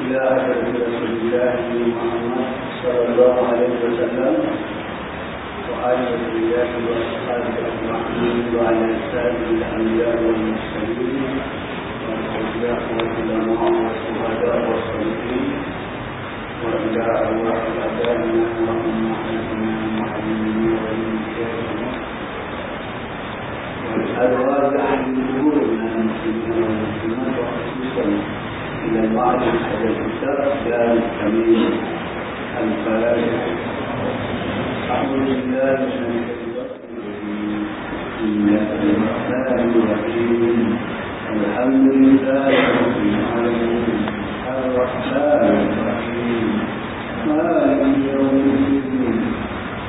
إلى أجل رسول الله. محمد صلى الله عليه وسلم. وآل رسول الله وأصحابه أجمعين. وعلى سائر الأنبياء والمرسلين. والأولياء والعلماء والشهداء والصالحين. وإلى أرواح آبائنا وأمهاتنا ومعلمين والمشايخ والأرواح أهل القبور من المسلمين والمسلمات وخصوصا إلى بعض الحدثات دار التمييز الفلاح أعوذ بالله من الشيطان الرجيم الحمد لله رب العالمين. الرحمن الرحيم. مالك يوم الدين.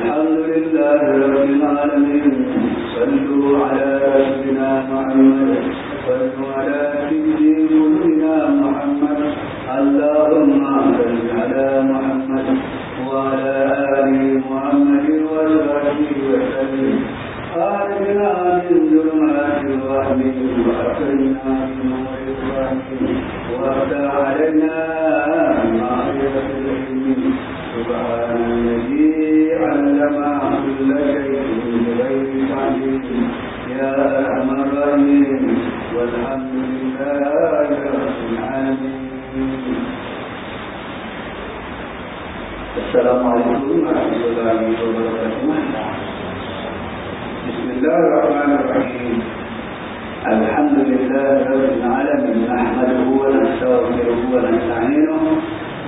الحمد لله رب العالمين. صلوا على ربنا محمد. صلوا على سيدي قلوبنا محمد. اللهم صل على محمد وعلى آل محمد وصحبه وسلم. خرجنا من ظلمات الوهم وأخرجنا من نور الرحم وأفتح علينا معرفة العلم. سبحان الذي علم بغير يا ارحم الراحمين والحمد لله رب العالمين السلام عليكم ورحمة الله وبركاته. بسم الله الرحمن الرحيم الحمد لله رب العالمين نحمده ونستغفره ونستعينه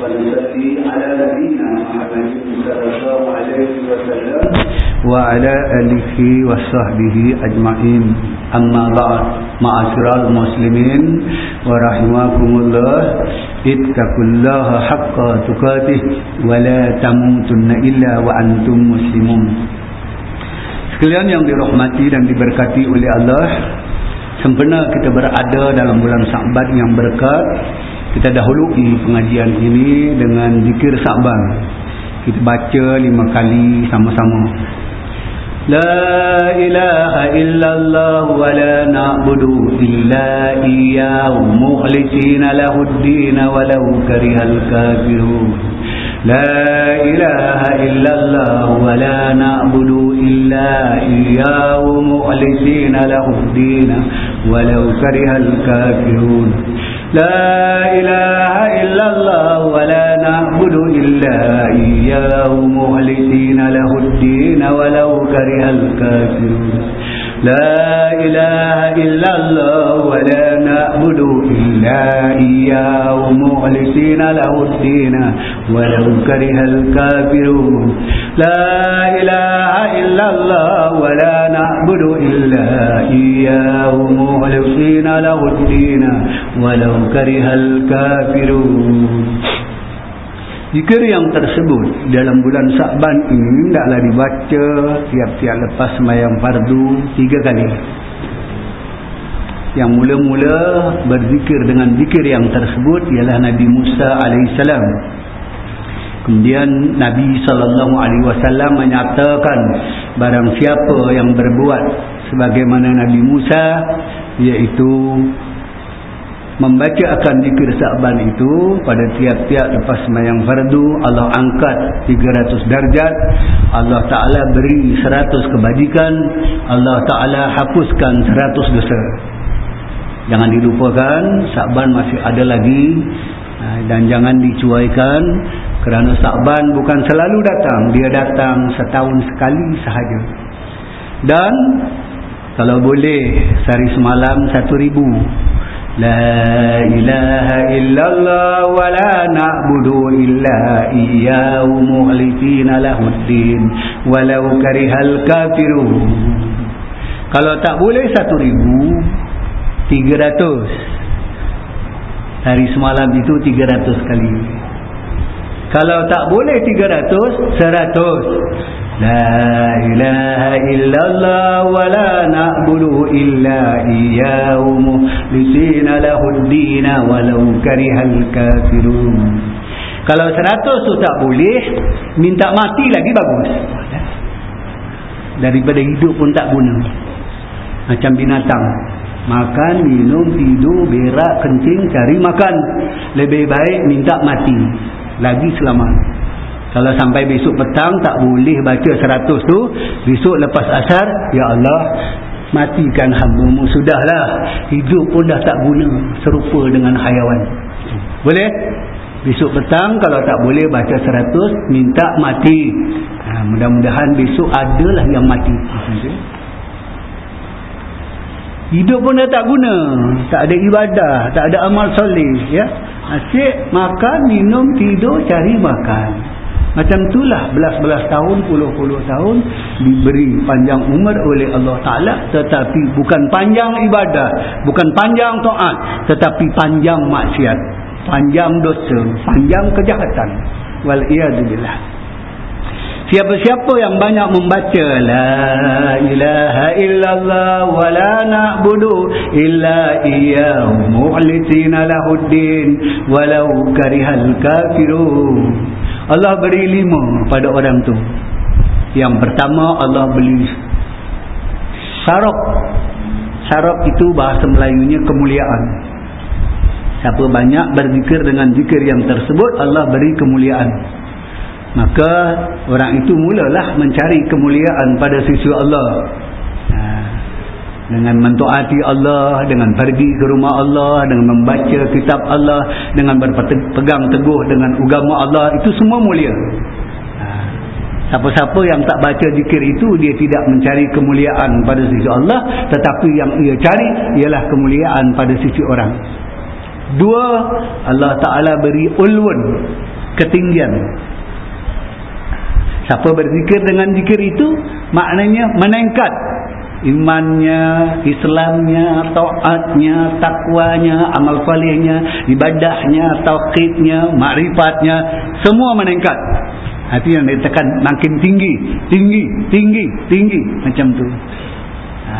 ونصلي على نبينا محمد صلى الله عليه وسلم وعلى آله وصحبه أجمعين أما بعد معاشر المسلمين ورحمكم الله اتقوا الله حق تقاته ولا تموتن إلا وأنتم مسلمون Sekalian yang dirahmati dan diberkati oleh Allah Sempena kita berada dalam bulan Sa'ban yang berkat Kita dahului pengajian ini dengan zikir Sa'ban kita baca lima kali sama-sama. La ilaha illallah wa la na'budu illa iya mu'lisina lahuddina walau karihal kafirun. لا إله إلا الله ولا نعبد إلا إياه مؤلسين له الدين ولو كره الكافرون لا إله إلا الله ولا نعبد إلا إياه مخلصين له الدين ولو كره الكافرون. لا إله إلا الله ولا نعبد إلا إياه مخلصين له الدين ولو كره الكافرون. لا إله إلا الله ولا نعبد إلا إياه مخلصين له الدين ولو كره الكافرون. Zikir yang tersebut dalam bulan Sa'ban ini hendaklah dibaca tiap-tiap lepas sembahyang fardu tiga kali. Yang mula-mula berzikir dengan zikir yang tersebut ialah Nabi Musa alaihissalam. Kemudian Nabi sallallahu alaihi wasallam menyatakan barang siapa yang berbuat sebagaimana Nabi Musa iaitu membaca akan zikir Sa'ban itu pada tiap-tiap lepas sembahyang fardu Allah angkat 300 darjat Allah Ta'ala beri 100 kebajikan Allah Ta'ala hapuskan 100 dosa. Jangan dilupakan Sa'ban masih ada lagi dan jangan dicuaikan kerana Sa'ban bukan selalu datang dia datang setahun sekali sahaja. Dan kalau boleh sehari semalam satu ribu لا إله إلا الله ولا نعبد إلا إياه مخلصين له الدين ولو كره الكافرون kalau tak boleh satu ribu tiga ratus hari semalam itu 300 kali kalau tak boleh 300 100 La ilaha illallah wa la na'budu illa iyyahu mukhlisina lahu ad-din walau karihal kafirun. Kalau seratus tu tak boleh, minta mati lagi bagus. Daripada hidup pun tak guna. Macam binatang. Makan, minum, tidur, berak, kencing, cari makan. Lebih baik minta mati. Lagi selamat. Kalau sampai besok petang tak boleh baca seratus tu. Besok lepas asar, Ya Allah, matikan hambamu. Sudahlah, hidup pun dah tak guna. Serupa dengan hayawan. Boleh? Besok petang kalau tak boleh baca seratus, minta mati. Ha, Mudah-mudahan besok adalah yang mati. Hidup pun dah tak guna. Tak ada ibadah, tak ada amal soleh. Ya? Asyik makan, minum, tidur, cari makan. Macam itulah belas-belas tahun, puluh-puluh tahun diberi panjang umur oleh Allah Ta'ala tetapi bukan panjang ibadah, bukan panjang taat tetapi panjang maksiat, panjang dosa, panjang kejahatan. Wal'iyadubillah. Siapa-siapa yang banyak membaca La ilaha illallah wa la na'budu illa iyyahu mu'litina lahuddin walau karihal kafirun Allah beri lima pada orang tu. Yang pertama Allah beri sarok. Sarok itu bahasa Melayunya kemuliaan. Siapa banyak berzikir dengan zikir yang tersebut Allah beri kemuliaan. Maka orang itu mulalah mencari kemuliaan pada sisi Allah dengan mentaati Allah, dengan pergi ke rumah Allah, dengan membaca kitab Allah, dengan berpegang teguh dengan agama Allah, itu semua mulia. Ha. Siapa-siapa yang tak baca zikir itu, dia tidak mencari kemuliaan pada sisi Allah, tetapi yang ia cari ialah kemuliaan pada sisi orang. Dua, Allah Ta'ala beri ulwun, ketinggian. Siapa berzikir dengan zikir itu, maknanya meningkat imannya, Islamnya, taatnya, takwanya, amal salihnya, ibadahnya, tauhidnya, makrifatnya, semua meningkat. Hati yang ditekan makin tinggi, tinggi, tinggi, tinggi macam tu. Ha,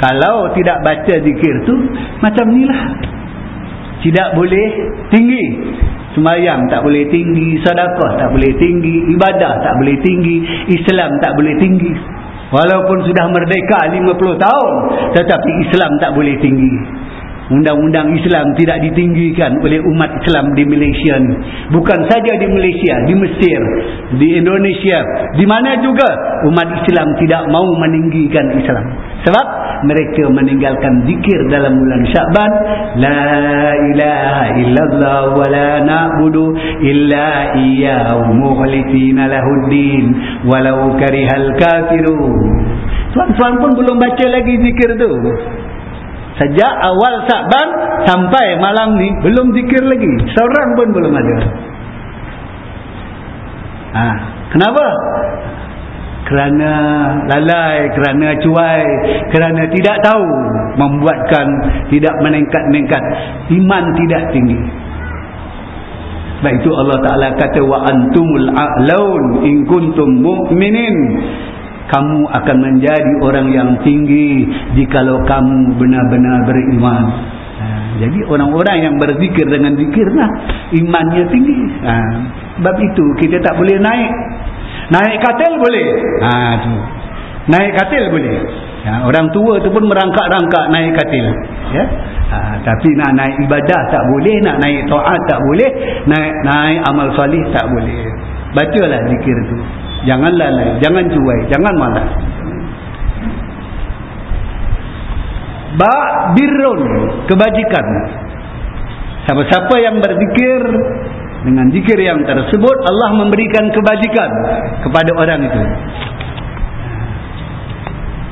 kalau tidak baca zikir tu macam inilah. Tidak boleh tinggi. Semayang tak boleh tinggi, sedekah tak boleh tinggi, ibadah tak boleh tinggi, Islam tak boleh tinggi. Walaupun sudah merdeka 50 tahun Tetapi Islam tak boleh tinggi Undang-undang Islam tidak ditinggikan oleh umat Islam di Malaysia ni. Bukan saja di Malaysia, di Mesir, di Indonesia, di mana juga umat Islam tidak mau meninggikan Islam. Sebab mereka meninggalkan zikir dalam bulan Syaban, la ilaha illallah wa la na'budu illa iyyahu mukhlishina lahuddin walau karihal kafirun. Tuan-tuan pun belum baca lagi zikir tu. Sejak awal Sa'ban sampai malam ni belum zikir lagi. Seorang pun belum ada. Ha, kenapa? Kerana lalai, kerana cuai, kerana tidak tahu membuatkan tidak meningkat-meningkat iman tidak tinggi. Sebab itu Allah Taala kata antumul a'laun in kuntum mu'minin kamu akan menjadi orang yang tinggi jikalau kamu benar-benar beriman. Ha, jadi orang-orang yang berzikir dengan zikirlah imannya tinggi. Ha, sebab itu kita tak boleh naik. Naik katil boleh. Ha, tu. naik katil boleh. Ha, orang tua tu pun merangkak-rangkak naik katil. Ya? ha, tapi nak naik ibadah tak boleh nak naik to'at tak boleh naik, naik amal salih tak boleh. Bacalah zikir tu jangan lalai jangan cuai jangan malas. Ba birrun kebajikan. Siapa-siapa yang berzikir dengan zikir yang tersebut Allah memberikan kebajikan kepada orang itu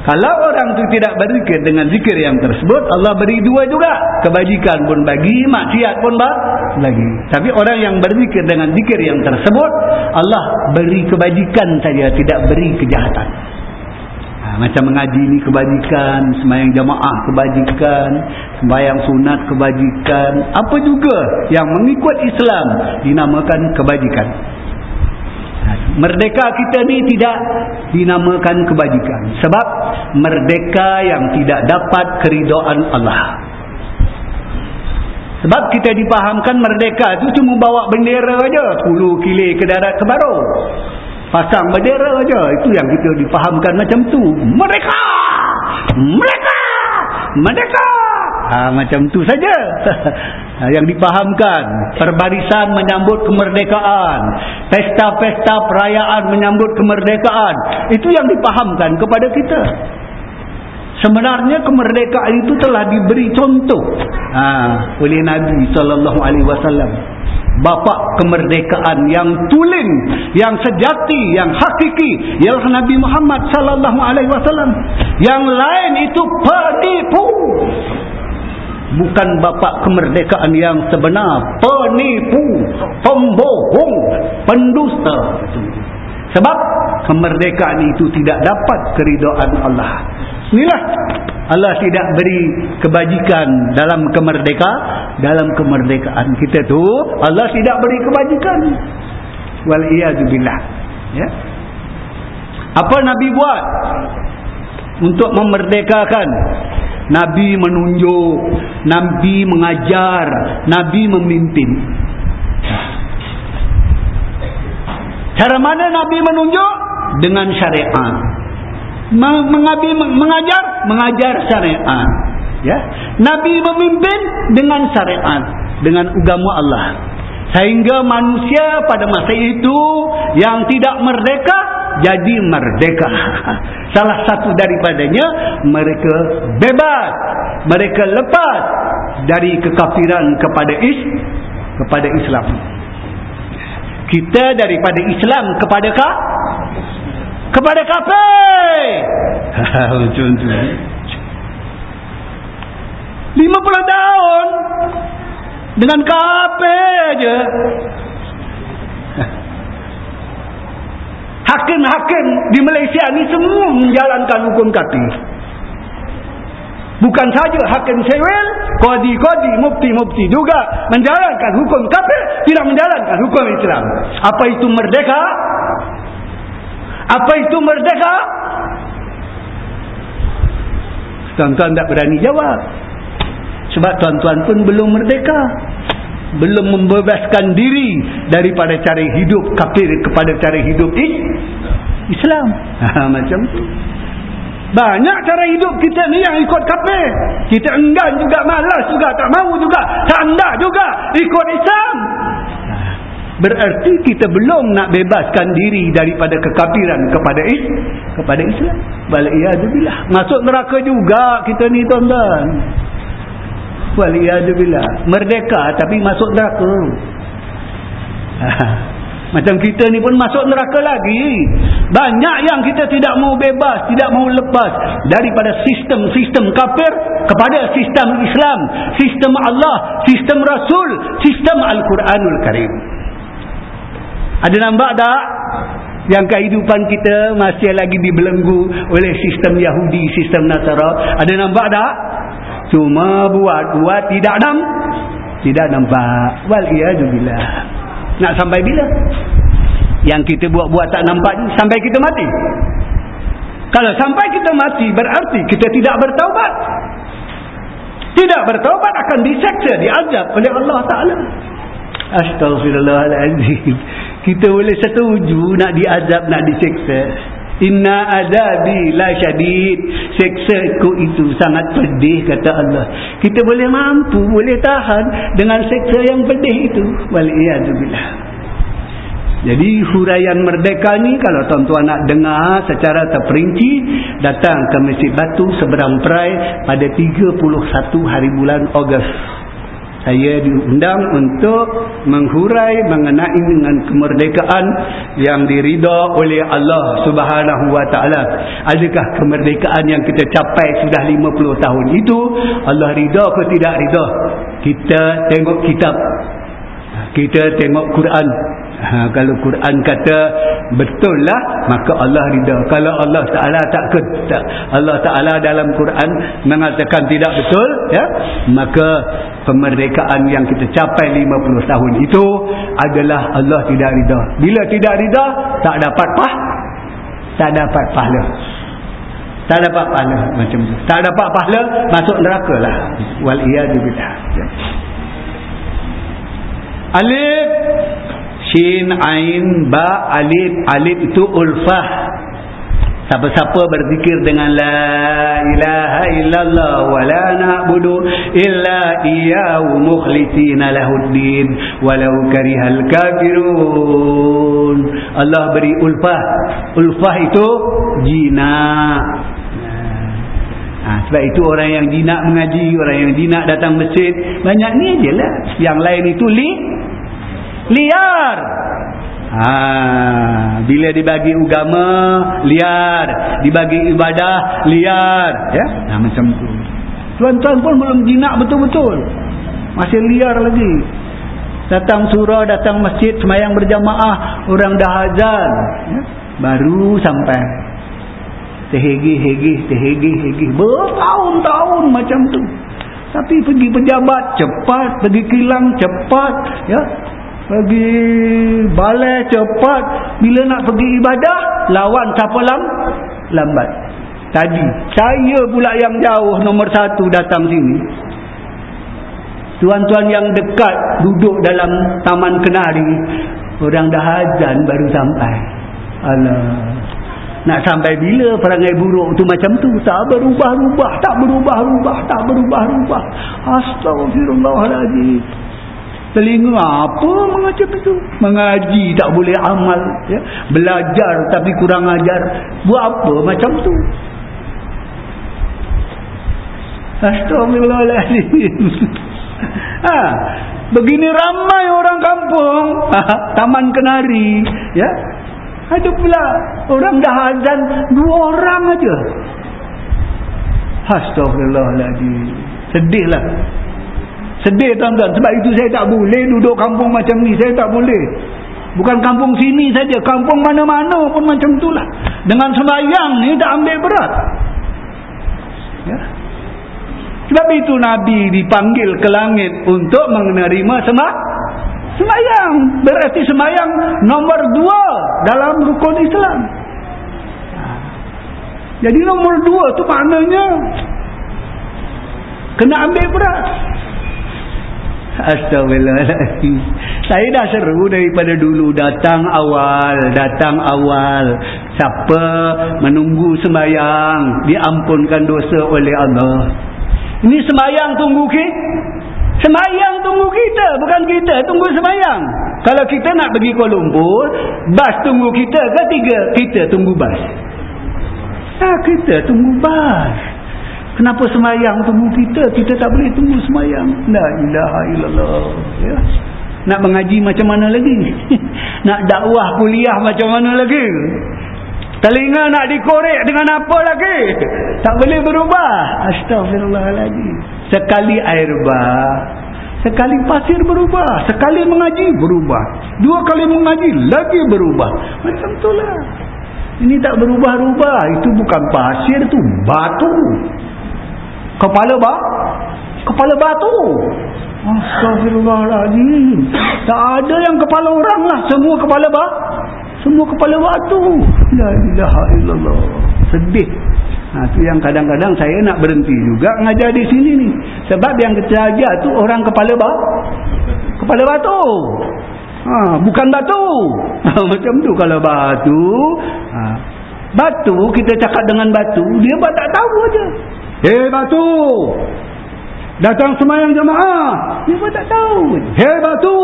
kalau orang itu tidak berzikir dengan zikir yang tersebut, Allah beri dua juga. Kebajikan pun bagi, maksiat pun bagi. Tapi orang yang berzikir dengan zikir yang tersebut, Allah beri kebajikan saja, tidak beri kejahatan. Ha. Macam mengaji ni kebajikan, sembahyang jamaah kebajikan, sembahyang sunat kebajikan, apa juga yang mengikut Islam dinamakan kebajikan. Merdeka kita ni tidak dinamakan kebajikan. Sebab merdeka yang tidak dapat keridaan Allah. Sebab kita dipahamkan merdeka itu cuma bawa bendera aja, 10 kili ke darat ke baru. Pasang bendera aja. Itu yang kita dipahamkan macam tu. Mereka mereka mereka ha, macam tu saja ha, yang dipahamkan perbarisan menyambut kemerdekaan pesta-pesta perayaan menyambut kemerdekaan itu yang dipahamkan kepada kita sebenarnya kemerdekaan itu telah diberi contoh ha, oleh Nabi SAW bapa kemerdekaan yang tulen, yang sejati, yang hakiki ialah Nabi Muhammad sallallahu alaihi wasallam. Yang lain itu penipu. Bukan bapa kemerdekaan yang sebenar, penipu, pembohong, pendusta. Sebab kemerdekaan itu tidak dapat keridaan Allah. Inilah Allah tidak beri kebajikan dalam kemerdeka dalam kemerdekaan kita tu Allah tidak beri kebajikan. Wal billah. Ya. Apa nabi buat untuk memerdekakan. Nabi menunjuk nabi mengajar nabi memimpin. Cara mana nabi menunjuk? Dengan syariat mengabi, mengajar mengajar syariat ya? Nabi memimpin dengan syariat dengan agama Allah. Sehingga manusia pada masa itu yang tidak merdeka jadi merdeka salah satu daripadanya mereka bebas mereka lepas dari kekafiran kepada is kepada Islam kita daripada Islam kepada kah kepada kafir. Macam tu. 50 tahun dengan kafir aja. Hakim-hakim di Malaysia ni semua menjalankan hukum kafir. Bukan saja hakim sewel, kodi-kodi, mufti-mufti juga menjalankan hukum kafir, tidak menjalankan hukum Islam. Apa itu merdeka? Apa itu merdeka? Tuan-tuan tak berani jawab. Sebab tuan-tuan pun belum merdeka. Belum membebaskan diri daripada cara hidup kafir kepada cara hidup Islam. Ha, macam tu. Banyak cara hidup kita ni yang ikut kafir. Kita enggan juga, malas juga, tak mahu juga, tak hendak juga ikut Islam. Berarti kita belum nak bebaskan diri daripada kekafiran kepada is kepada Islam. Waliyadzubillah. Masuk neraka juga kita ni tuan-tuan. Waliyadzubillah. Merdeka tapi masuk neraka. Macam kita ni pun masuk neraka lagi. Banyak yang kita tidak mau bebas, tidak mau lepas daripada sistem-sistem kafir kepada sistem Islam, sistem Allah, sistem Rasul, sistem Al-Quranul Karim. Ada nampak tak? Yang kehidupan kita masih lagi dibelenggu oleh sistem Yahudi, sistem Nasara. Ada nampak tak? Cuma buat-buat tidak nam, tidak nampak. Wal iyadzubillah. Nak sampai bila? Yang kita buat-buat tak nampak ni sampai kita mati. Kalau sampai kita mati berarti kita tidak bertaubat. Tidak bertaubat akan diseksa, diazab oleh Allah Taala. Astaghfirullahaladzim. Kita boleh setuju nak diazab, nak diseksa. Inna azabi la syadid. Seksa ku itu sangat pedih kata Allah. Kita boleh mampu, boleh tahan dengan seksa yang pedih itu. Waliyahzubillah. Jadi huraian merdeka ni kalau tuan-tuan nak dengar secara terperinci datang ke Masjid Batu seberang Perai pada 31 hari bulan Ogos saya diundang untuk menghurai mengenai dengan kemerdekaan yang diridha oleh Allah Subhanahu wa taala. Adakah kemerdekaan yang kita capai sudah 50 tahun itu Allah ridha ke tidak ridha? Kita tengok kitab. Kita tengok Quran. Ha, kalau Quran kata betul lah maka Allah rida kalau Allah Ta'ala tak, tak Allah Ta'ala dalam Quran mengatakan tidak betul ya maka kemerdekaan yang kita capai 50 tahun itu adalah Allah tidak rida bila tidak rida tak dapat pah tak dapat pahala. Tak dapat pahala macam tu. Tak dapat pahala masuk neraka lah. Wal iyadu billah. Ya. alif shin ain ba alif. Alif itu ulfah. Siapa-siapa berzikir dengan la ilaha illallah wa la na'budu illa iyyahu mukhlishina lahuddin. Walau karihal kafirun. Allah beri ulfah. Ulfah itu jinak Ha, sebab itu orang yang jinak mengaji, orang yang jinak datang masjid, banyak ni ajalah. Yang lain itu li liar. Ha, bila dibagi agama liar, dibagi ibadah liar, ya. Ha, macam tu. Tuan-tuan pun belum jinak betul-betul. Masih liar lagi. Datang surah, datang masjid, semayang berjamaah, orang dah azan, ya. baru sampai. Tehegi-hegi, tehegi-hegi, bertahun-tahun macam tu. Tapi pergi pejabat cepat, pergi kilang cepat, ya pergi balai cepat. Bila nak pergi ibadah lawan siapa lam? Lambat. Tadi saya pula yang jauh nombor satu datang sini. Tuan-tuan yang dekat duduk dalam taman kenari orang dah azan baru sampai. Alah. Nak sampai bila perangai buruk tu macam tu? Tak berubah-ubah tak berubah-ubah tak berubah-ubah astagfirullahaladzim telinga apa macam itu? Mengaji tak boleh amal ya? belajar tapi kurang ajar. Buat apa macam tu? Astagfirullahaladzim ha, begini ramai orang kampung. Ha, taman kenari ya. Ada pula orang dah azan dua orang aja. Astagfirullahaladzim sedihlah Sedih tuan-tuan. Sebab itu saya tak boleh duduk kampung macam ni. Saya tak boleh. Bukan kampung sini saja. Kampung mana-mana pun macam itulah. Dengan sembahyang ni tak ambil berat. Ya. Sebab itu Nabi dipanggil ke langit untuk menerima sembah. Sembahyang. Berarti sembahyang nombor dua dalam rukun Islam. Jadi nombor dua tu maknanya kena ambil berat. Astagfirullahaladzim Saya dah seru daripada dulu. Datang awal Datang awal. Siapa menunggu sembahyang Diampunkan dosa oleh Allah. Ini sembahyang tunggu kita Sembahyang tunggu kita Bukan kita. Tunggu sembahyang. Kalau kita nak pergi Kuala Lumpur Bas tunggu kita ke tiga? Kita tunggu bas. Nah, kita tunggu bas Kenapa semayang tunggu kita? Kita tak boleh tunggu semayang. La ilaha illallah. Ya. Nak mengaji macam mana lagi? nak dakwah kuliah macam mana lagi? Telinga nak dikorek dengan apa lagi? Tak boleh berubah. Astagfirullahaladzim. Sekali air bah. Sekali pasir berubah. Sekali mengaji berubah. Dua kali mengaji lagi berubah. Macam itulah. Ini tak berubah-ubah. Itu bukan pasir, itu batu kepala ba kepala batu astagfirullahaladzim tak ada yang kepala orang lah semua kepala ba semua kepala batu la ilaha illallah sedih Ha, tu yang kadang-kadang saya nak berhenti juga ngajar di sini ni. Sebab yang kita ajar tu orang kepala ba kepala batu. Ha, bukan batu. Ha, macam tu kalau batu. Ha, batu kita cakap dengan batu, dia tak tahu aja. Hei batu! Datang semayang jemaah. Dia pun tak tahu. Hei batu!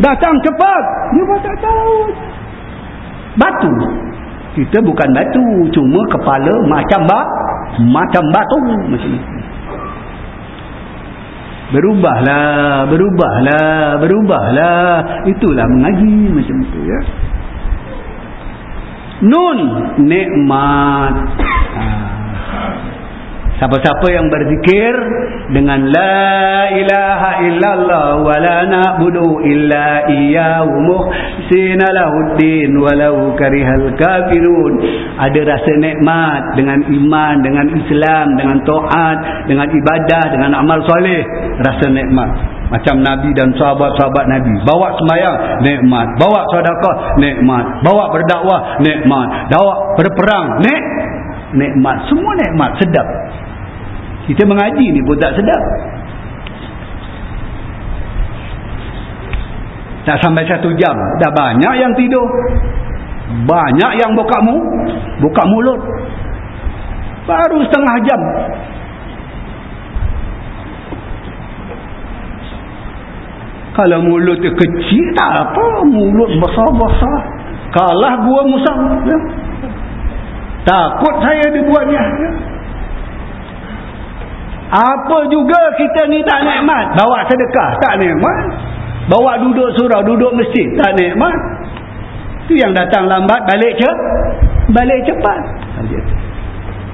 Datang cepat. Dia pun tak tahu. Batu. Kita bukan batu. Cuma kepala macam bak. Macam batu. Macam itu. Berubahlah Berubahlah Berubahlah. Itulah mengaji Macam itu ya. Nun. Nikmat. Haa Siapa-siapa yang berzikir dengan la ilaha illallah wa la na'budu illa iyyahu muhsina lahuddin walau karihal kafirun. Ada rasa nikmat dengan iman, dengan Islam, dengan taat, dengan ibadah, dengan amal soleh, rasa nikmat. Macam Nabi dan sahabat-sahabat Nabi. Bawa semayang, nikmat. Bawa sedekah, nikmat. Bawa berdakwah, nikmat. Bawa berperang, nik nikmat. Semua nikmat, sedap. Kita mengaji ni pun tak sedap. Tak sampai satu jam. Dah banyak yang tidur. Banyak yang buka mu, buka mulut. Baru setengah jam. Kalau mulut dia kecil tak apa. Mulut besar-besar. Kalah gua musang. Ya. Takut saya dibuatnya. Ya. Apa juga kita ni tak nikmat. Bawa sedekah, tak nikmat. Bawa duduk surau, duduk masjid, tak nikmat. Itu yang datang lambat, balik ce balik cepat.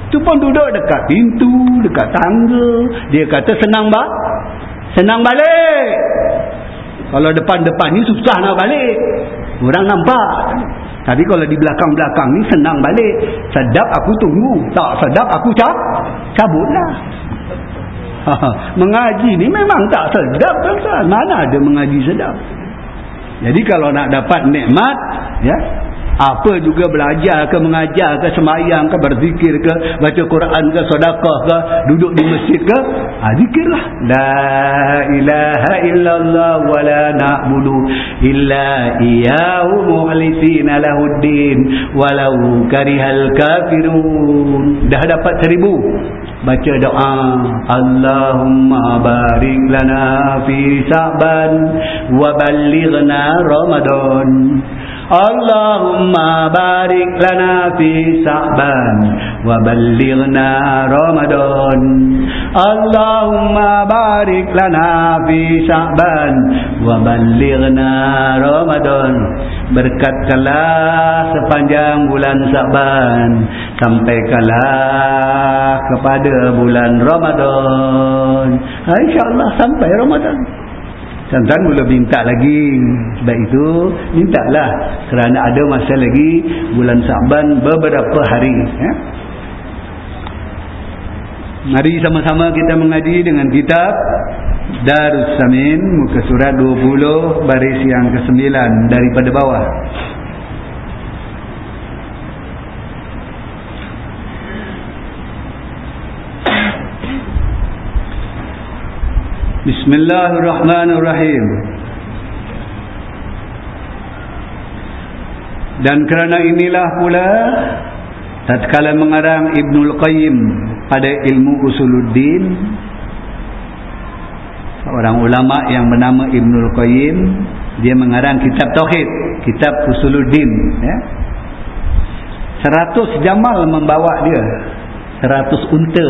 Itu pun duduk dekat pintu, dekat tangga. Dia kata senang ba senang balik. Kalau depan-depan ni susah nak balik. Orang nampak. Tapi kalau di belakang-belakang ni senang balik. Sedap aku tunggu. Tak sedap aku cabutlah. mengaji ni memang tak sedap kan mana ada mengaji sedap? Jadi kalau nak dapat nikmat ya apa juga belajar ke mengajar ke semayang ke berzikir ke baca Quran ke sedekah ke duduk di masjid ke ha, zikirlah. La ilaha illallah wa la na'budu illa iyyahu mukhlisina lahuddin walau karihal kafirun. Dah dapat seribu? Baca doa Allahumma barik lana fi sa'ban wa ballighna ramadan Allahumma barik lana fi sa'ban wa ballighna ramadan. Allahumma barik lana fi sa'ban wa ballighna ramadan. Berkatkanlah sepanjang bulan sa'ban sampai kalah kepada bulan ramadan. Insyaallah sampai ramadan Tuan-tuan mula minta lagi. Sebab itu Mintalah Kerana ada masa lagi Bulan Sa'ban beberapa hari ya? Mari sama-sama kita mengaji dengan kitab Darus Samin Muka surat 20 Baris yang ke-9 Daripada bawah Bismillahirrahmanirrahim Dan kerana inilah pula tatkala mengarang Ibnul Qayyim pada ilmu Usuluddin orang ulama yang bernama Ibnul Qayyim dia mengarang kitab tauhid, kitab Usuluddin ya. 100 jamal membawa dia. 100 unta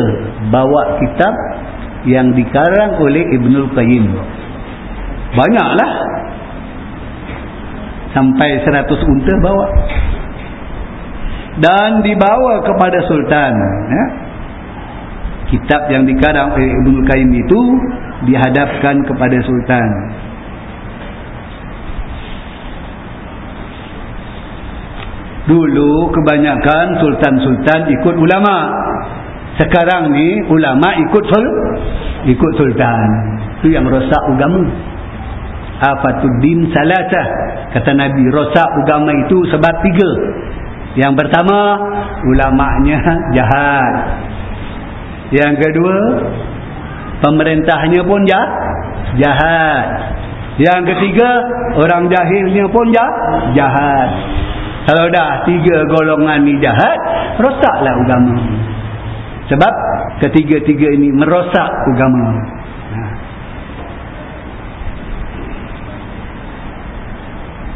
bawa kitab yang dikarang oleh Ibnul Qayyim. Banyaklah. Sampai 100 unta bawa. Dan dibawa kepada Sultan ya. kitab yang dikarang oleh Ibnul Qayyim itu dihadapkan kepada Sultan. Dulu kebanyakan Sultan-Sultan ikut ulama' Sekarang ni ulama ikut sul ikut sultan. Itu yang rosak agama. Afatuddin salasah. Kata Nabi rosak agama itu sebab tiga. Yang pertama ulamanya jahat. Yang kedua pemerintahnya pun jah, jahat. Yang ketiga orang jahilnya pun jah, jahat. Kalau dah tiga golongan ni jahat, rosaklah agama. Sebab ketiga-tiga ini merosak agama. Ha.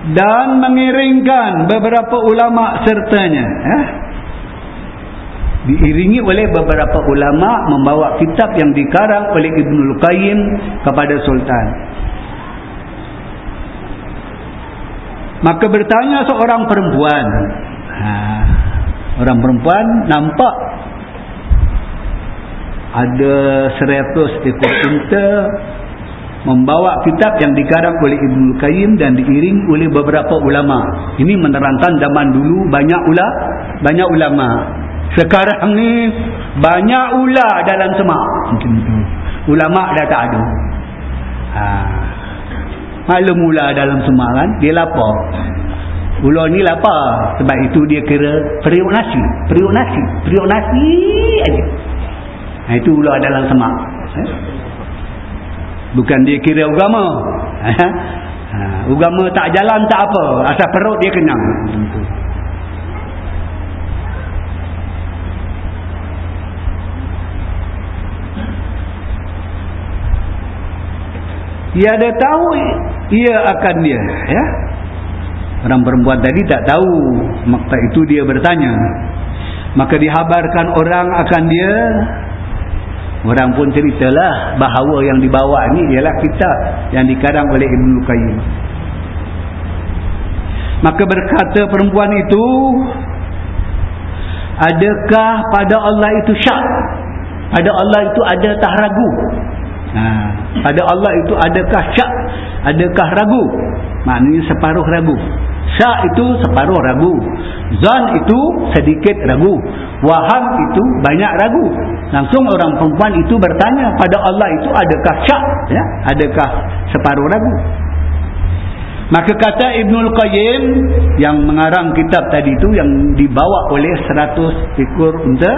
Dan mengiringkan beberapa ulama sertanya. Eh? Diiringi oleh beberapa ulama membawa kitab yang dikarang oleh Ibnul Qayyim kepada Sultan. Maka bertanya seorang perempuan. Ha. Orang perempuan nampak ada seratus ekor unta membawa kitab yang dikarang oleh Ibn Qayyim dan diiring oleh beberapa ulama. Ini menerangkan zaman dulu banyak ula, banyak ulama. Sekarang ni banyak ula dalam semak. Ulama dah tak ada. Ha. Maklum ula dalam semak kan, dia lapar. Ula ni lapar sebab itu dia kira periuk nasi, periuk nasi, periuk nasi aja. Ha, itu ula dalam semak. Eh? bukan dia kira agama ha? ha, agama tak jalan tak apa asal perut dia kenyang dia ada tahu ia akan dia ya orang perempuan tadi tak tahu maka itu dia bertanya maka dihabarkan orang akan dia Orang pun ceritalah bahawa yang dibawa ni ialah kitab yang dikarang oleh Ibn Qayyim. Maka berkata perempuan itu, adakah pada Allah itu syak? Pada Allah itu ada tak ragu? Ha, pada Allah itu adakah syak? Adakah ragu? Maknanya separuh ragu. Syak itu separuh ragu. Zan itu sedikit ragu. Waham itu banyak ragu. Langsung orang perempuan itu bertanya pada Allah itu adakah syak? Ya? Adakah separuh ragu? Maka kata Ibnul Qayyim yang mengarang kitab tadi itu yang dibawa oleh 100 ekor unta.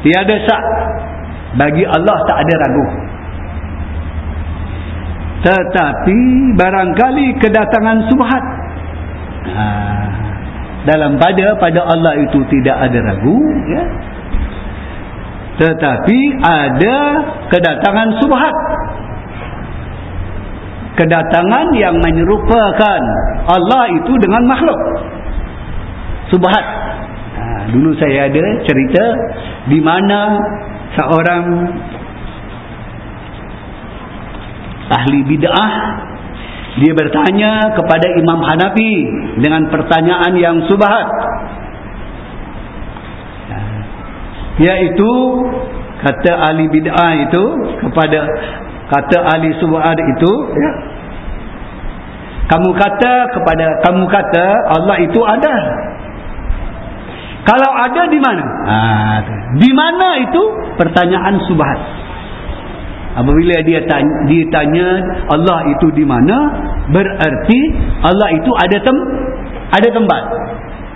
Tiada syak. Bagi Allah tak ada ragu. Tetapi barangkali kedatangan subhat ha, dalam pada pada Allah itu tidak ada ragu ya. Tetapi ada kedatangan subhat. Kedatangan yang menyerupakan Allah itu dengan makhluk. Subhat. Ha, dulu saya ada cerita di mana seorang ahli bid'ah dia bertanya kepada Imam Hanafi dengan pertanyaan yang subhat. Yaitu kata ahli bid'ah itu kepada kata ahli subhat itu ya, kamu kata kepada kamu kata Allah itu ada. Kalau ada di mana? Ha, di mana itu? Pertanyaan subhat. Apabila dia tanya, dia tanya Allah itu di mana, berarti Allah itu ada tem ada tempat.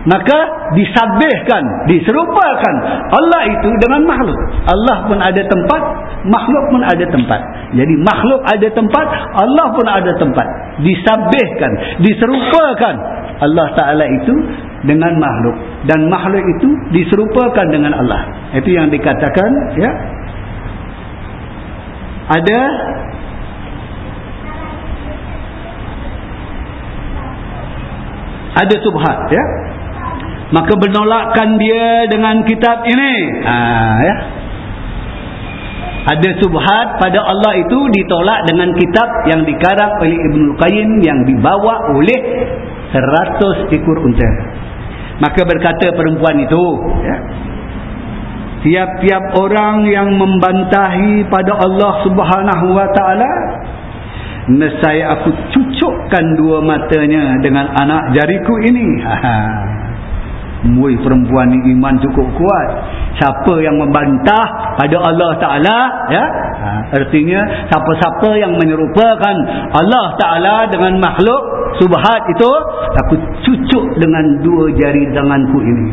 Maka disabihkan, diserupakan Allah itu dengan makhluk. Allah pun ada tempat, makhluk pun ada tempat. Jadi makhluk ada tempat, Allah pun ada tempat. Disabihkan, diserupakan Allah Ta'ala itu dengan makhluk. Dan makhluk itu diserupakan dengan Allah. Itu yang dikatakan, ya, ada? Ada subhat ya? Maka menolakkan dia dengan kitab ini. Ha, ya? Ada subhat pada Allah itu ditolak dengan kitab yang dikarang oleh Ibn Qayyim yang dibawa oleh 100 ekor unta. Maka berkata perempuan itu ya tiap-tiap orang yang membantahi pada Allah subhanahu wa ta'ala nescaya aku cucukkan dua matanya dengan anak jariku ini. Mui perempuan ni iman cukup kuat. Siapa yang membantah pada Allah Ta'ala ya? Ha, artinya siapa-siapa yang menyerupakan Allah Ta'ala dengan makhluk subhat itu aku cucuk dengan dua jari tanganku ini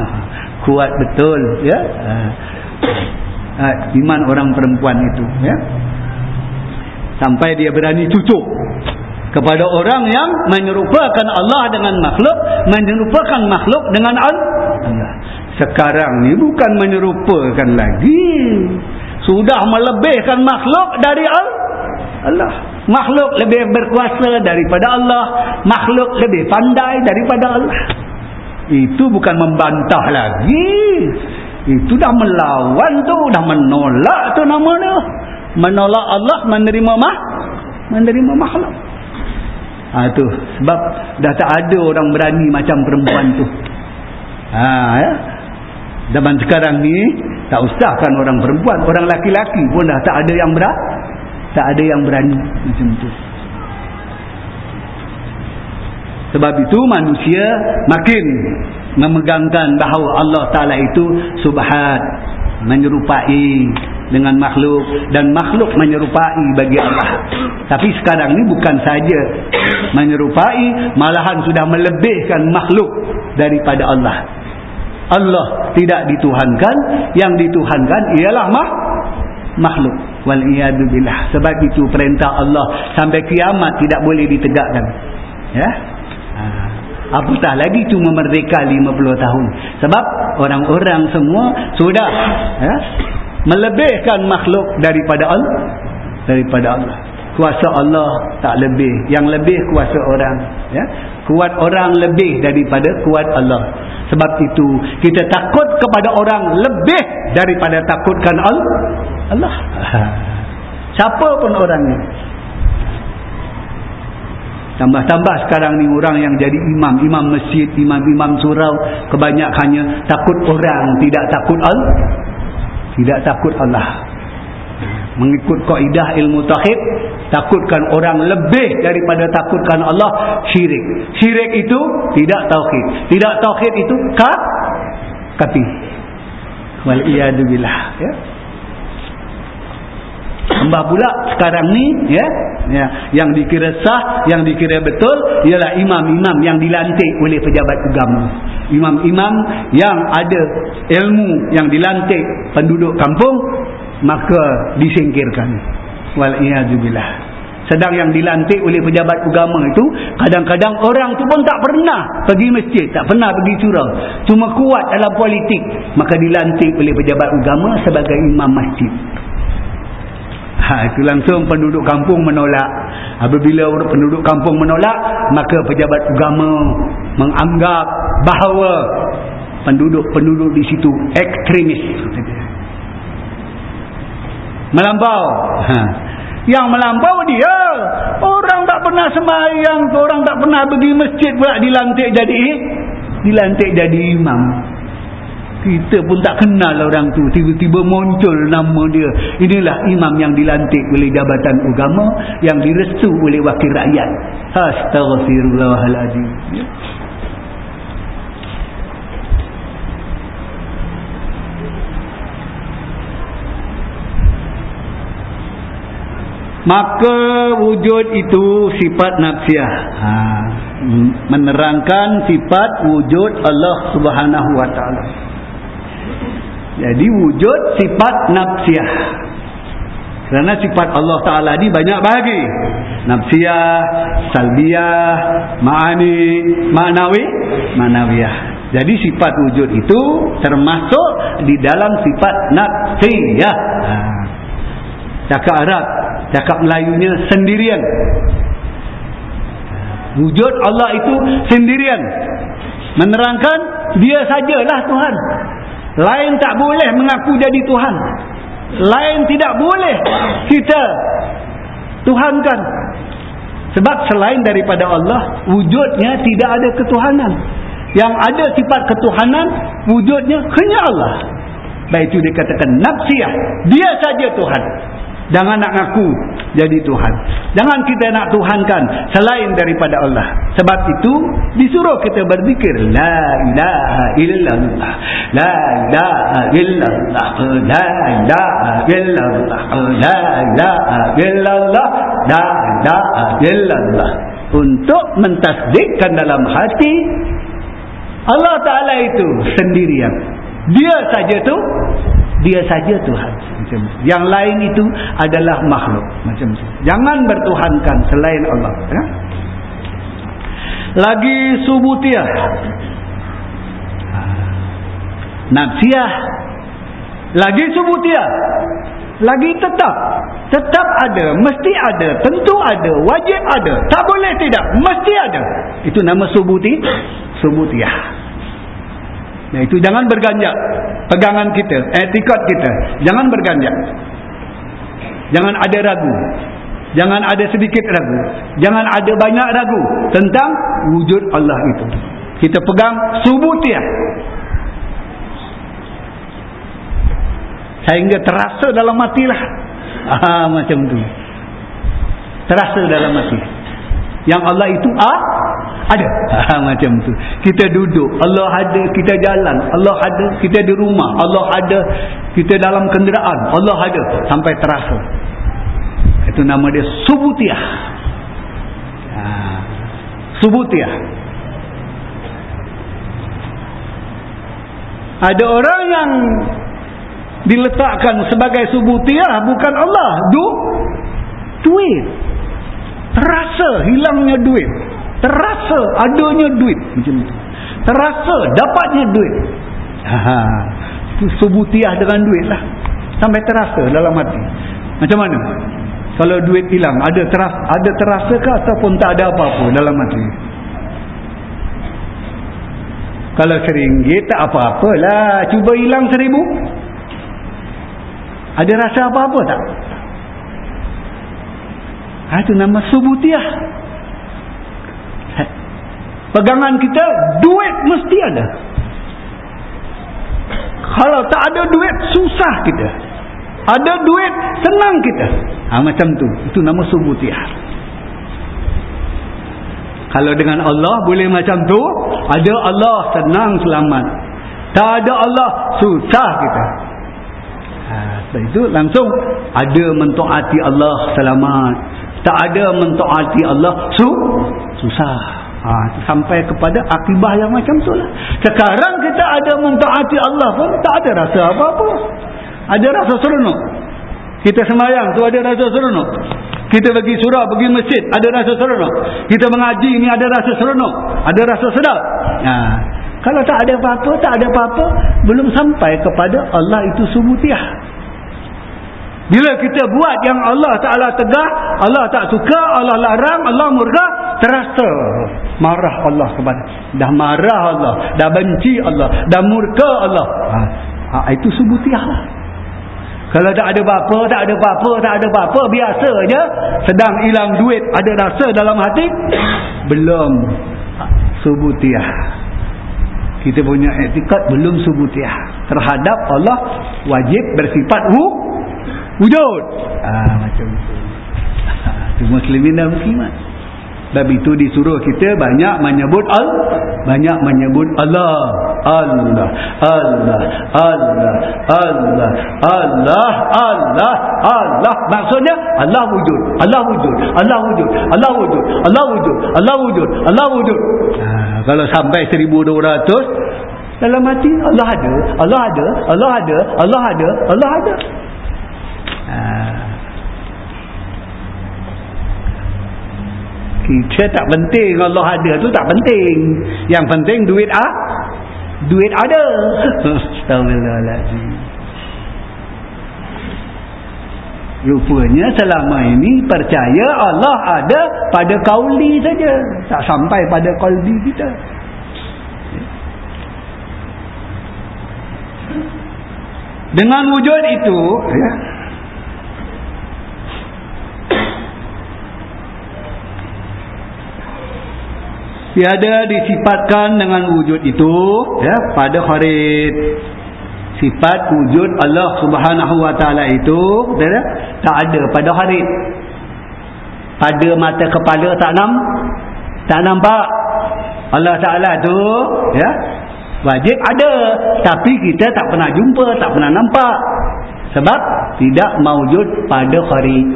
kuat betul ya. Ha. Ha, iman orang perempuan itu ya. Sampai dia berani cucuk kepada orang yang menyerupakan Allah dengan makhluk menyerupakan makhluk dengan Allah. Sekarang ni bukan menyerupakan lagi. Sudah melebihkan makhluk dari Allah. Makhluk lebih berkuasa daripada Allah. Makhluk lebih pandai daripada Allah itu bukan membantah lagi. Itu dah melawan tu dah menolak tu nama dia menolak Allah menerima mah menerima makhluk. Ha, tu. Sebab dah tak ada orang berani macam perempuan tu. Ha, ya. Zaman sekarang ni tak usahkan orang perempuan. Orang laki-laki pun dah tak ada yang berat tak ada yang berani macam tu sebab itu manusia makin memegangkan bahawa Allah Ta'ala itu subhat menyerupai dengan makhluk dan makhluk menyerupai bagi Allah. Tapi sekarang ni bukan saja menyerupai malahan sudah melebihkan makhluk daripada Allah. Allah tidak dituhankan yang dituhankan ialah mah makhluk. Waliyadzubillah sebab itu perintah Allah sampai kiamat tidak boleh ditegakkan. Ya ha. apatah lagi cuma merdeka 50 tahun? Sebab orang-orang semua sudah ya melebihkan makhluk daripada Allah. Daripada Allah. Kuasa Allah tak lebih. Yang lebih kuasa orang ya. Kuat orang lebih daripada kuat Allah. Sebab itu kita takut kepada orang lebih daripada takutkan Allah. Allah siapa pun orangnya tambah-tambah sekarang ni orang yang jadi imam. Imam masjid imam-imam surau. Kebanyakannya takut orang tidak takut Allah tidak takut Allah. Mengikut kaidah ilmu tauhid takutkan orang lebih daripada takutkan Allah syirik. Syirik itu tidak tauhid. Tidak tauhid itu ka kafir. Wal iyad billah ya Tambah pula sekarang ni ya, ya yang dikira sah, yang dikira betul ialah imam-imam yang dilantik oleh pejabat agama. Imam-imam yang ada ilmu yang dilantik penduduk kampung maka disingkirkan. Wal iyadzubillah. Sedang yang dilantik oleh pejabat agama itu kadang-kadang orang tu pun tak pernah pergi masjid, tak pernah pergi curau. Cuma kuat dalam politik, maka dilantik oleh pejabat agama sebagai imam masjid. Ha, itu langsung penduduk kampung menolak. Apabila penduduk kampung menolak, maka pejabat agama menganggap bahawa penduduk-penduduk di situ ekstremis. Melampau. Ha. Yang melampau dia. Orang tak pernah semayang, orang tak pernah pergi masjid pula dilantik jadi dilantik jadi imam kita pun tak kenal orang tu. Tiba-tiba muncul nama dia. Inilah imam yang dilantik oleh jabatan agama yang direstu oleh wakil rakyat. Astagfirullahaladzim ya. maka wujud itu sifat nafsiah ha. menerangkan sifat wujud Allah subhanahu wa ta'ala jadi wujud sifat nafsiyah. Kerana sifat Allah Ta'ala ni banyak bahagi. Nafsiyah, salbiyah, ma'ani, ma'nawi, ma'nawiyah. Jadi sifat wujud itu termasuk di dalam sifat nafsiyah. Ha. Cakap Arab, cakap Melayunya sendirian. Wujud Allah itu sendirian. Menerangkan dia sajalah Tuhan. Lain tak boleh mengaku jadi Tuhan. Lain tidak boleh kita Tuhankan. Sebab selain daripada Allah, wujudnya tidak ada ketuhanan. Yang ada sifat ketuhanan, wujudnya hanya Allah. Baik itu dikatakan nafsiyah. Dia saja Tuhan. Jangan nak ngaku jadi Tuhan. Jangan kita nak Tuhankan selain daripada Allah. Sebab itu disuruh kita berzikir la ilaha illallah. La ilaha illallah. La ilaha illallah. La ilaha illallah. La ilaha illallah. Untuk mentasdikkan dalam hati Allah Taala itu sendirian. Dia saja tu dia saja Tuhan. Macam yang lain itu adalah makhluk. Macam tu. Jangan bertuhankan selain Allah ya? lagi subutiah. Nafsiah lagi subutiah. Lagi tetap. Tetap ada mesti ada tentu ada wajib ada. Tak boleh tidak mesti ada. Itu nama subuti subutiah Nah itu jangan berganjak pegangan kita, etikat kita. Jangan berganjak. Jangan ada ragu. Jangan ada sedikit ragu. Jangan ada banyak ragu tentang wujud Allah itu. Kita pegang subutiah. sehingga terasa dalam matilah ah, macam tu terasa dalam mati yang Allah itu ah, ada? Ah, macam tu. Kita duduk Allah ada kita jalan Allah ada kita di rumah Allah ada kita dalam kenderaan Allah ada. Sampai terasa. Itu nama dia subutiah. Ah, subutiah. Ada orang yang diletakkan sebagai subutiah bukan Allah. Du duit. Terasa hilangnya duit terasa adanya duit macam tu. Terasa dapatnya duit. Ha itu subutiah dengan duit lah. Sampai terasa dalam hati. Macam mana? Kalau duit hilang ada terasa ada terasa ke ataupun tak ada apa-apa dalam hati? Kalau seringgit tak apa-apalah cuba hilang seribu. Ada rasa apa-apa tak? Ha, itu nama subutiah pegangan kita duit mesti ada. Kalau tak ada duit susah kita. Ada duit senang kita. Ha, macam tu. Itu nama subutiah. Kalau dengan Allah boleh macam tu. Ada Allah senang selamat. Tak ada Allah susah kita. Ha, itu langsung ada mentaati Allah selamat. Tak ada mentaati Allah su susah ha, sampai kepada akibah yang macam tu lah. Sekarang kita ada mentaati Allah pun tak ada rasa apa-apa. Ada rasa seronok. Kita semayang tu ada rasa seronok. Kita pergi surah pergi masjid ada rasa seronok. Kita mengaji ni ada rasa seronok. Ada rasa sedap. Ha. kalau tak ada apa-apa tak ada apa-apa belum sampai kepada Allah itu subutiah bila kita buat yang Allah Ta'ala tegah, Allah tak suka, Allah larang, Allah murga, terasa marah Allah kepada. Dah marah Allah, dah benci Allah, dah murka Allah. Ha, ha, itu subutiah lah. Kalau tak ada apa-apa, tak ada apa-apa, tak ada apa-apa, biasa je. Sedang hilang duit, ada rasa dalam hati. Belum subutiah. Kita punya etikat belum subutiah. Terhadap Allah wajib bersifat hu wujud ah macam tu tu muslimin dan muslimat Nabi itu disuruh kita banyak menyebut al banyak menyebut Allah. Allah Allah Allah Allah Allah Allah Allah. Maksudnya Allah wujud Allah wujud Allah wujud Allah wujud Allah wujud Allah wujud Allah wujud. Kalau sampai 1200 dalam hati Allah ada Allah ada Allah ada Allah ada Allah ada. Kita tak penting. Allah ada tu tak penting. Yang penting duit ah duit ada. Astagfirullahaladzim rupanya selama ini percaya Allah ada pada kauli saja. Tak sampai pada kalbi kita. Dengan wujud itu ya, tiada disifatkan dengan wujud itu ya pada kharid sifat wujud Allah Subhanahu wa taala itu ya, tak ada pada kharid pada mata kepala tak nam tak nampak. Allah taala tu ya wajib ada. Tapi kita tak pernah jumpa tak pernah nampak. Sebab tidak maujud pada kharid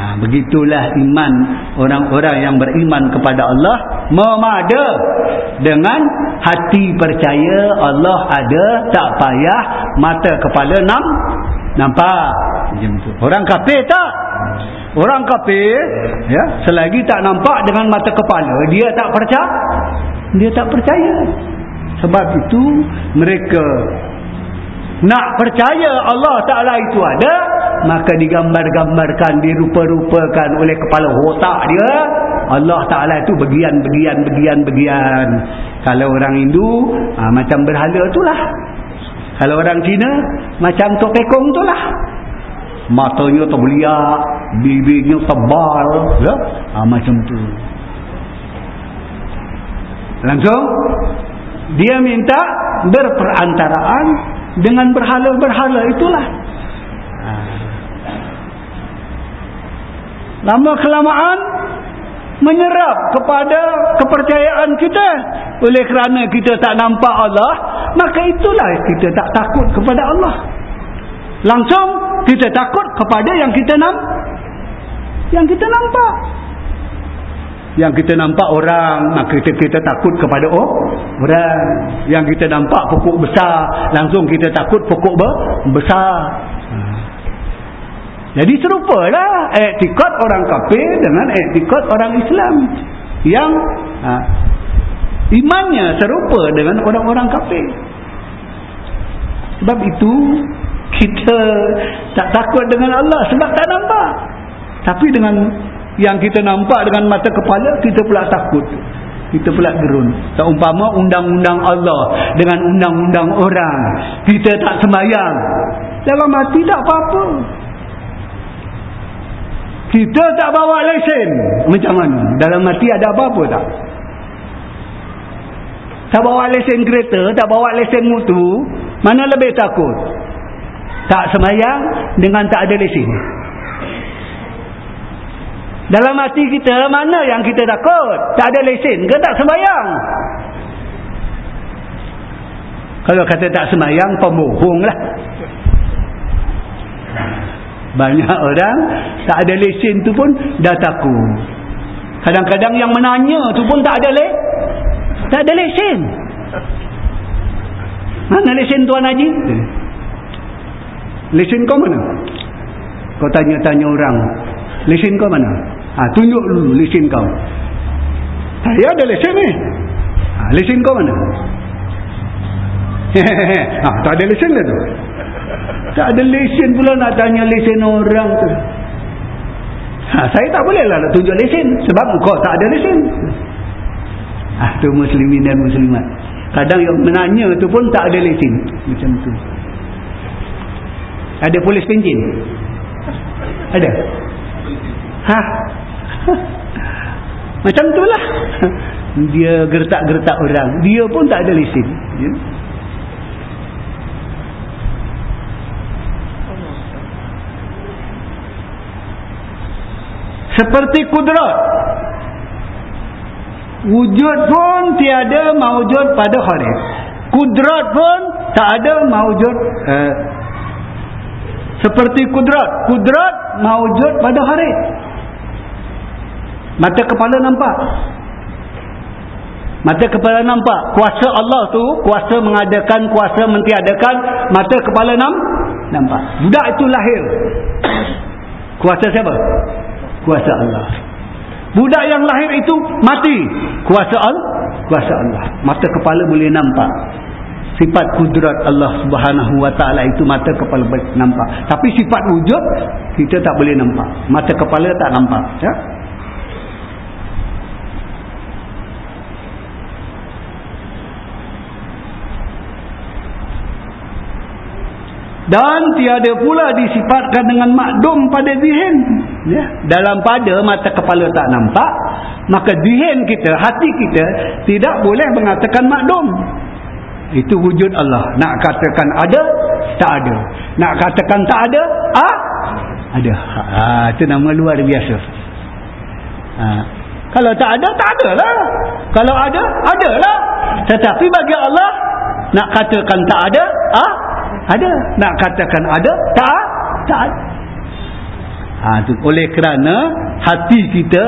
Ha, begitulah iman orang-orang yang beriman kepada Allah memada. Dengan hati percaya Allah ada tak payah mata kepala nam nampak. Orang kafir tak? Orang kafir ya selagi tak nampak dengan mata kepala dia tak percaya. Dia tak percaya. Sebab itu mereka nak percaya Allah Ta'ala itu ada maka digambar-gambarkan dirupa-rupakan oleh kepala otak dia. Allah Ta'ala itu bagian-bagian kalau orang Hindu ha, macam berhala itulah. Kalau orang Cina macam tok pekong itulah. Matanya terbeliak bibirnya tebal ya? ha, macam tu. Langsung? Dia minta berperantaraan dengan berhala-berhala itulah. Ha. Lama kelamaan menyerap kepada kepercayaan kita. Oleh kerana kita tak nampak Allah maka itulah kita tak takut kepada Allah. Langsung kita takut kepada yang kita nampak yang kita nampak. Yang kita nampak orang maka kita, kita takut kepada oh, orang. Yang kita nampak pokok besar langsung kita takut pokok besar jadi serupalah etikot orang kafir dengan etikot orang Islam yang ha, imannya serupa dengan orang-orang kafir. Sebab itu kita tak takut dengan Allah sebab tak nampak. Tapi dengan yang kita nampak dengan mata kepala kita pula takut. Kita pula gerun. Tak umpama undang-undang Allah dengan undang-undang orang. Kita tak sembahyang. Dalam hati tak apa-apa. Kita tak bawa lesen. Macam mana? Dalam hati ada apa-apa tak? Tak bawa lesen kereta, tak bawa lesen mutu. Mana lebih takut? Tak semayang dengan tak ada lesen. Dalam hati kita, mana yang kita takut? Tak ada lesen ke tak semayang? Kalau kata tak semayang, pembohong lah. Banyak orang tak ada lesen tu pun dah takut. Kadang-kadang yang menanya tu pun tak ada le tak ada lesen. Mana lesen tuan haji? Lesen kau mana? Kau tanya-tanya orang. Lesen kau mana? Ha, tunjuk dulu lesen kau. Saya ada lesen ni. Ha, lesen kau mana? ha, tak ada lesen lah tu. Tak ada lesen pula nak tanya lesen orang tu. Ha, saya tak boleh lah nak tunjuk lesen. Sebab kau tak ada lesen. Ah, tu muslimin dan muslimat. Kadang yang menanya tu pun tak ada lesen. Macam tu. Ada polis pencin? Ada? Ha? Macam tu lah. Dia gertak-gertak orang. Dia pun tak ada lesen. Ya? Seperti kudrat. Wujud pun tiada maujud pada khalid. Kudrat pun tak ada maujud eh, seperti kudrat. Kudrat maujud pada khalid. Mata kepala nampak? Mata kepala nampak? Kuasa Allah tu kuasa mengadakan kuasa mentiadakan mata kepala nam nampak. Budak itu lahir. Kuasa siapa kuasa Allah. Budak yang lahir itu mati. Kuasa Allah. Kuasa Allah. Mata kepala boleh nampak. Sifat kudrat Allah subhanahu wa ta'ala itu mata kepala boleh nampak. Tapi sifat wujud kita tak boleh nampak. Mata kepala tak nampak. Ya? Dan tiada pula disifatkan dengan makdum pada zihin. Ya. dalam pada mata kepala tak nampak maka zihin kita hati kita tidak boleh mengatakan makdum itu wujud Allah. Nak katakan ada tak ada. Nak katakan tak ada ah ada. Ha, itu nama luar biasa. Ha. kalau tak ada tak ada lah kalau ada ada lah tetapi bagi Allah nak katakan tak ada ah ada. Nak katakan ada tak. Tak. Ada. Ha, oleh kerana hati kita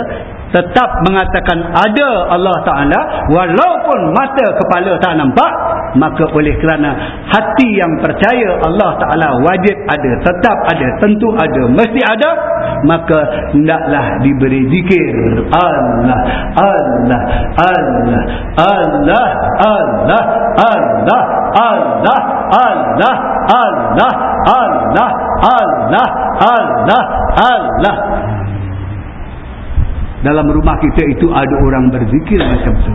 tetap mengatakan ada Allah Ta'ala walaupun mata kepala tak nampak maka oleh kerana hati yang percaya Allah Ta'ala wajib ada tetap ada tentu ada mesti ada maka hendaklah diberi zikir. Allah Allah Allah Allah Allah Allah Allah Allah Allah Allah Allah Allah Allah dalam rumah kita itu ada orang berzikir macam tu.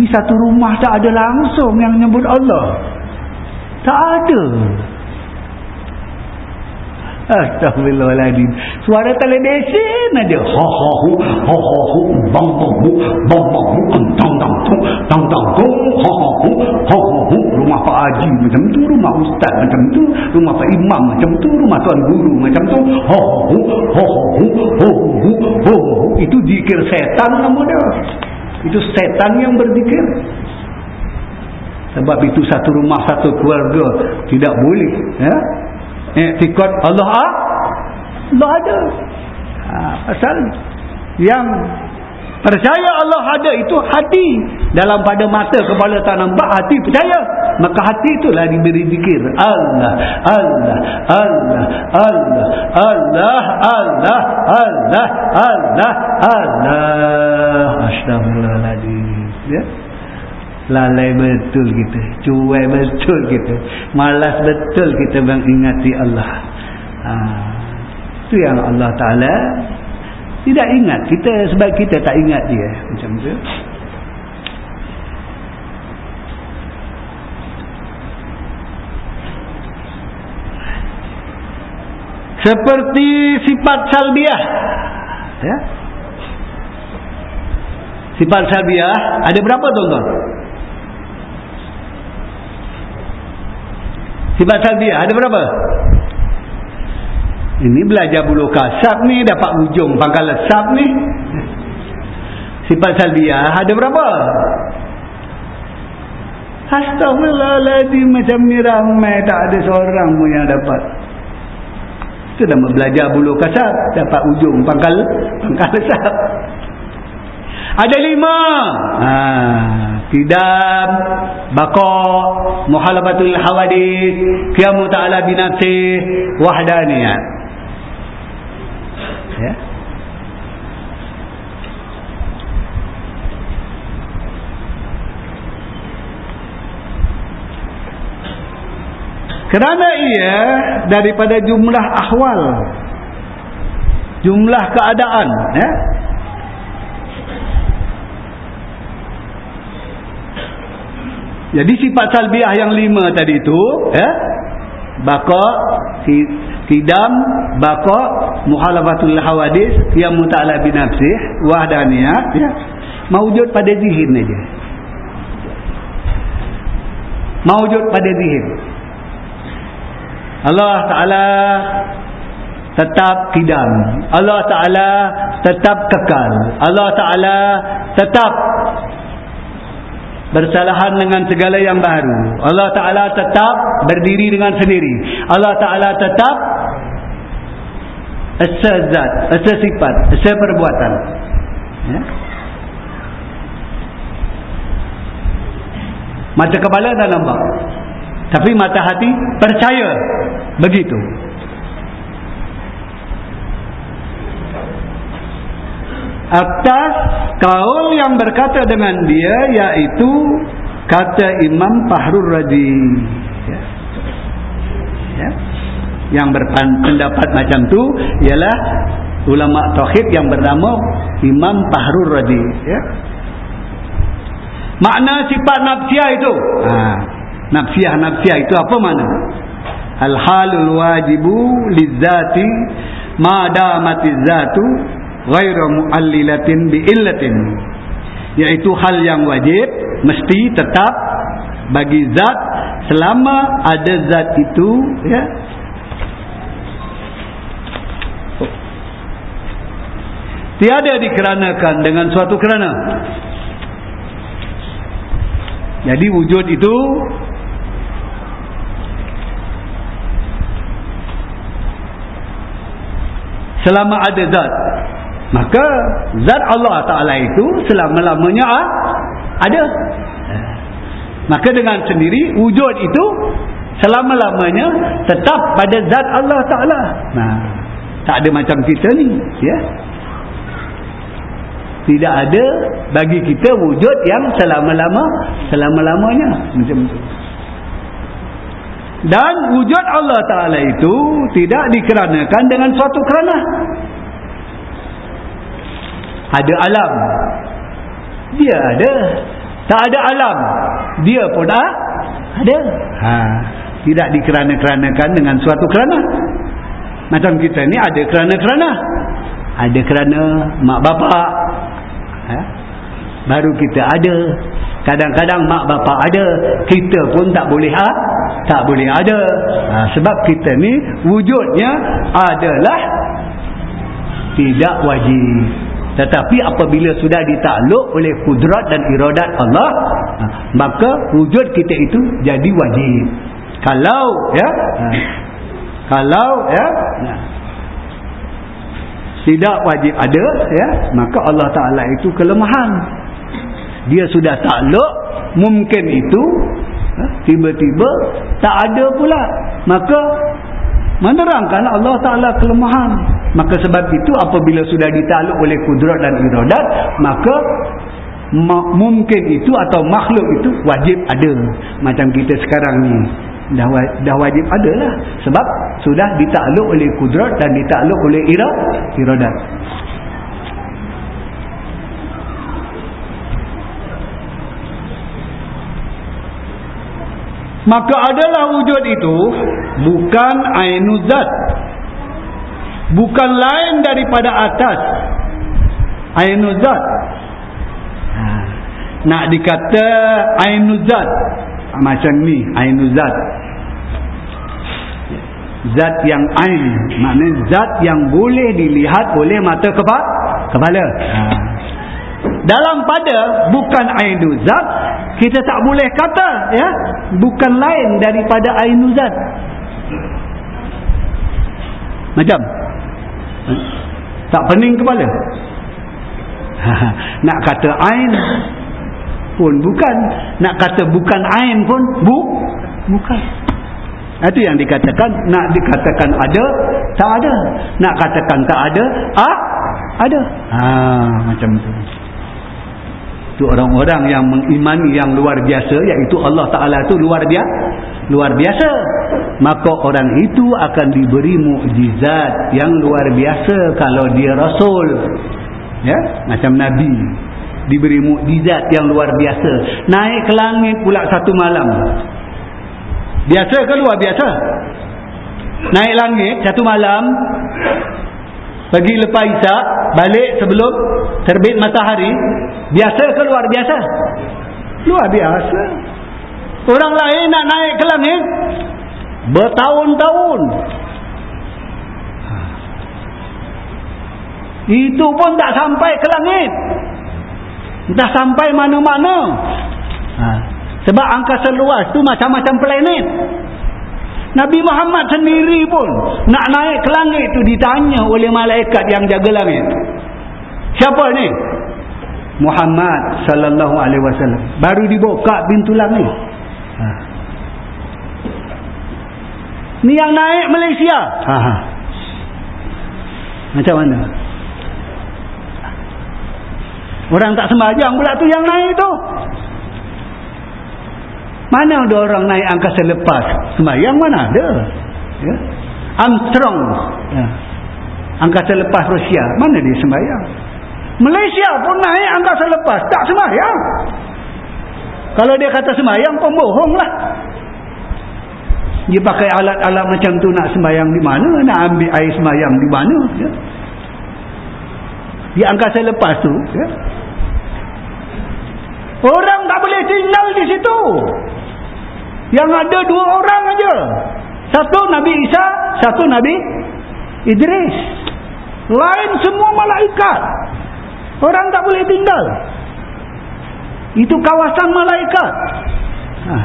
Ini satu rumah tak ada langsung yang menyebut Allah. Tak ada Astagfirullahaladzim. Suara telemesin aja. Ho ho hu, Ho ho hu, Bang bang hu, Bang bang bu. Tang tang tu. Tang tang tu. Ho ho hu, Ho ho hu, Rumah Pak Haji macam tu. Rumah Ustaz macam tu. Rumah Pak Imam macam tu. Rumah Tuan Guru macam tu. Ho ho hu, Ho ho hu, Ho hu hu, Ho ho hu, Itu zikir setan nama dia. Itu setan yang berzikir. Sebab itu satu rumah satu keluarga. Tidak boleh. Ya tikot Allah ah? Allah ada. Ha, pasal yang percaya Allah ada itu hati. Dalam pada mata kepala tak nampak hati percaya. Maka hati itulah diberi zikir. Allah Allah Allah Allah Allah Allah Allah Allah Allah. Astagfirullahaladzim ya lalai betul kita. Cuai betul kita. Malas betul kita mengingati Allah. Ha. itu yang Allah Ta'ala tidak ingat. Kita sebab kita tak ingat dia. Macam tu. Seperti sifat salbiah. Ya. Sifat salbiah. Ada berapa tuan-tuan sifat salbiah ada berapa ini belajar bulu kasab ni dapat ujung pangkal lesap ni. Sifat salbiah ada berapa? Astagfirullahaladzim macam ni ramai tak ada seorang pun yang dapat. Itu nama belajar bulu kasab dapat ujung pangkal pangkal lesap. Ada lima. Ha, tidam, bakok, muhalabatul hawadis, kiamu ta'ala binafsih, wahdaniyat ya. Kerana ia daripada jumlah ahwal jumlah keadaan ya. Jadi sifat salbiah yang lima tadi itu ya. Baka Tidam, baqa, muhalafatul hawadis, yang muta'ala binafsih, wahdaniyah, ya. Mawujud pada zihin saja. Mawujud pada zihin. Allah Ta'ala tetap kidam. Allah Ta'ala tetap kekal. Allah Ta'ala tetap bersalahan dengan segala yang baru. Allah Ta'ala tetap berdiri dengan sendiri. Allah Ta'ala tetap asa zat, asa sifat, asa perbuatan. Ya? Mata kepala dah nampak. Tapi mata hati percaya. Begitu. Atas kaul yang berkata dengan dia yaitu kata Imam Fahrur Razi ya. ya. yang berpendapat macam tu ialah ulama tauhid yang bernama Imam Fahrur Razi ya. makna sifat nafsiah itu ha. nafsiah nafsiah itu apa makna al-halul wajibu lizati ma damati zatu ghairu muallilatin bi illatin yaitu hal yang wajib mesti tetap bagi zat selama ada zat itu ya. Tiada dikeranakan dengan suatu kerana. Jadi wujud itu selama ada zat maka zat Allah Ta'ala itu selama-lamanya ada. Maka dengan sendiri wujud itu selama-lamanya tetap pada zat Allah Ta'ala. Nah, tak ada macam kita ni ya. Tidak ada bagi kita wujud yang selama-lama selama-lamanya. Macam tu. Dan wujud Allah Ta'ala itu tidak dikeranakan dengan suatu kerana ada alam. Dia ada. Tak ada alam dia pun ah, ada. Ha. tidak dikerana-keranakan dengan suatu kerana. Macam kita ni ada kerana-kerana. Ada kerana mak bapak. Ha? baru kita ada. Kadang-kadang mak bapak ada kita pun tak boleh ha? tak boleh ada. Ha, sebab kita ni wujudnya adalah tidak wajib tetapi apabila sudah ditakluk oleh kudrat dan iradat Allah maka wujud kita itu jadi wajib. Kalau ya kalau ya tidak wajib ada ya maka Allah Taala itu kelemahan. Dia sudah takluk mungkin itu ha, tiba-tiba tak ada pula. Maka menerangkan Allah Ta'ala kelemahan. Maka sebab itu apabila sudah ditakluk oleh kudrat dan iradat maka mungkin itu atau makhluk itu wajib ada. Macam kita sekarang ni. Dah, dah wajib ada lah sebab sudah ditakluk oleh kudrat dan ditakluk oleh iradat maka adalah wujud itu bukan ainuzat bukan lain daripada atas. Ainuzat ha. nak dikata ainuzat macam ni ainuzat zat. Yang ain. Maknanya zat yang boleh dilihat oleh mata kepala kepala. Ha. dalam pada bukan ainuzat kita tak boleh kata ya bukan lain daripada ainuzat. Macam? Tak pening kepala. Nak kata ain pun bukan. Nak kata bukan ain pun bu bukan. Itu yang dikatakan. Nak dikatakan ada tak ada. Nak katakan tak ada ah ada. Ha, macam tu itu orang-orang yang mengimani yang luar biasa iaitu Allah Ta'ala itu luar biasa luar biasa. Maka orang itu akan diberi mukjizat yang luar biasa kalau dia rasul. Ya macam nabi. Diberi mukjizat yang luar biasa. Naik ke langit pula satu malam. Biasa ke luar biasa? Naik langit satu malam pergi lepas isyak balik sebelum terbit matahari. Biasa ke luar? Biasa. Luar biasa. Orang lain nak naik ke langit? Bertahun-tahun. Itu pun tak sampai ke langit. Tak sampai mana-mana. Ha. sebab angkasa luas tu macam-macam planet Nabi Muhammad sendiri pun nak naik ke langit tu ditanya oleh malaikat yang jaga langit. Siapa ni? Muhammad sallallahu alaihi wasallam. Baru dibuka pintu langit. Ha. Ni yang naik Malaysia. Ha, ha. Macam mana? Orang tak sembahyang pula tu yang naik tu. Mana ada orang naik angkasa lepas? Semayang mana ada? Ya? Armstrong. Ya. Angkasa lepas Rusia. Mana dia semayang? Malaysia pun naik angkasa lepas. Tak semayang. Kalau dia kata semayang pun bohong lah. Dia pakai alat-alat macam tu nak semayang di mana? Nak ambil air semayang di mana? Ya? Di angkasa lepas tu. Ya? Orang tak boleh tinggal di situ. Yang ada dua orang aja. Satu Nabi Isa, satu Nabi Idris. Lain semua malaikat. Orang tak boleh tinggal. Itu kawasan malaikat. Ha.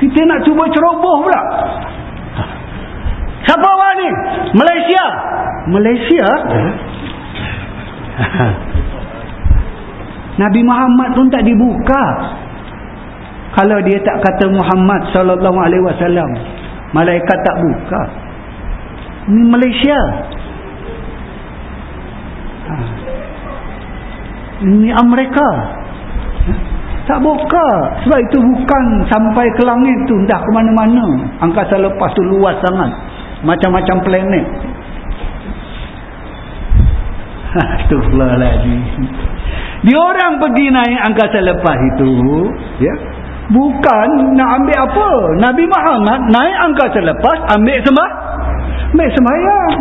Kita nak cuba ceroboh pula. Siapa orang ni? Malaysia. Malaysia? Nabi Muhammad pun tak dibuka kalau dia tak kata Muhammad sallallahu alaihi wasallam malaikat tak buka. Ini Malaysia. Ha. ini Amerika. Ha. tak buka. Sebab itu bukan sampai ke langit tu dah ke mana-mana. Angkasa lepas tu luas sangat. Macam-macam planet. Astagfirullahaladzim dia orang pergi naik angkasa lepas itu ya Bukan nak ambil apa. Nabi Muhammad naik angkasa lepas ambil sembah. Ambil sembahyang.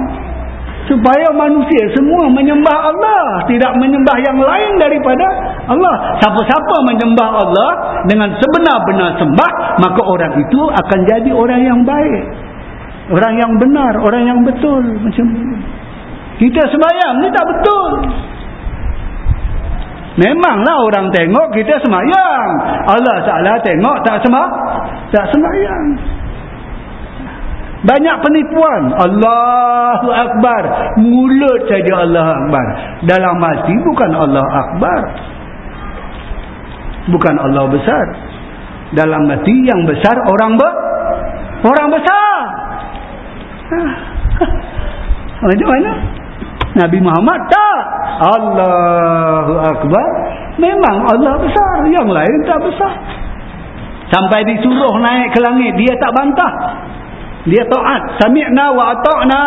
supaya manusia semua menyembah Allah tidak menyembah yang lain daripada Allah siapa-siapa menyembah Allah dengan sebenar-benar sembah maka orang itu akan jadi orang yang baik orang yang benar orang yang betul macam kita sembahyang ni tak betul memanglah orang tengok kita sembahyang Allah Ta'ala tengok tak sembah tak sembahyang banyak penipuan. Allahu Akbar. Mulut saja Allah Akbar. Dalam hati bukan Allah Akbar. Bukan Allah besar. Dalam hati yang besar orang ber orang besar. Macam mana? Nabi Muhammad tak. Allahu Akbar. Memang Allah besar. Yang lain tak besar. Sampai disuruh naik ke langit. Dia tak bantah dia taat sami'na wa ata'na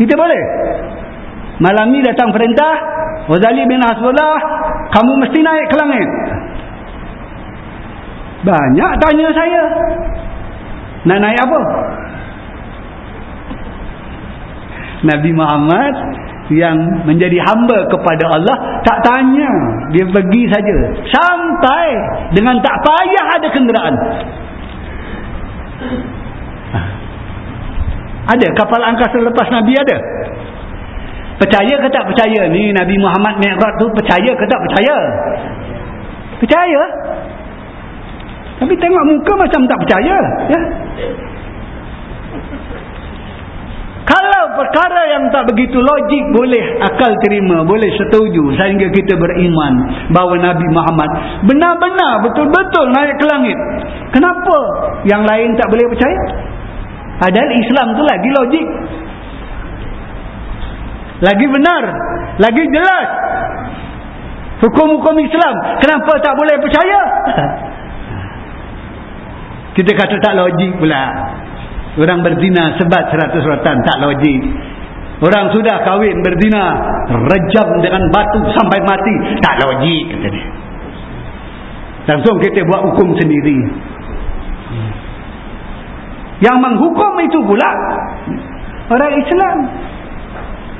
kita boleh malam ni datang perintah Wazali bin Hasbullah kamu mesti naik ke langit banyak tanya saya nak naik apa Nabi Muhammad yang menjadi hamba kepada Allah tak tanya dia pergi saja sampai dengan tak payah ada kenderaan ada kapal angkasa lepas Nabi ada? Percaya ke tak percaya? Ni Nabi Muhammad Mi'raj tu percaya ke tak percaya? Percaya? Tapi tengok muka macam tak percaya. Ya? Kalau perkara yang tak begitu logik boleh akal terima, boleh setuju sehingga kita beriman bahawa Nabi Muhammad benar-benar betul-betul naik ke langit. Kenapa yang lain tak boleh percaya? Padahal Islam tu lagi logik. Lagi benar, lagi jelas. Hukum-hukum Islam, kenapa tak boleh percaya? Kita kata tak logik pula. Orang berzina sebat seratus rotan. Tak logik. Orang sudah kahwin berzina. Rejam dengan batu sampai mati. Tak logik. Kata dia. Langsung kita buat hukum sendiri. Yang menghukum itu pula. Orang Islam.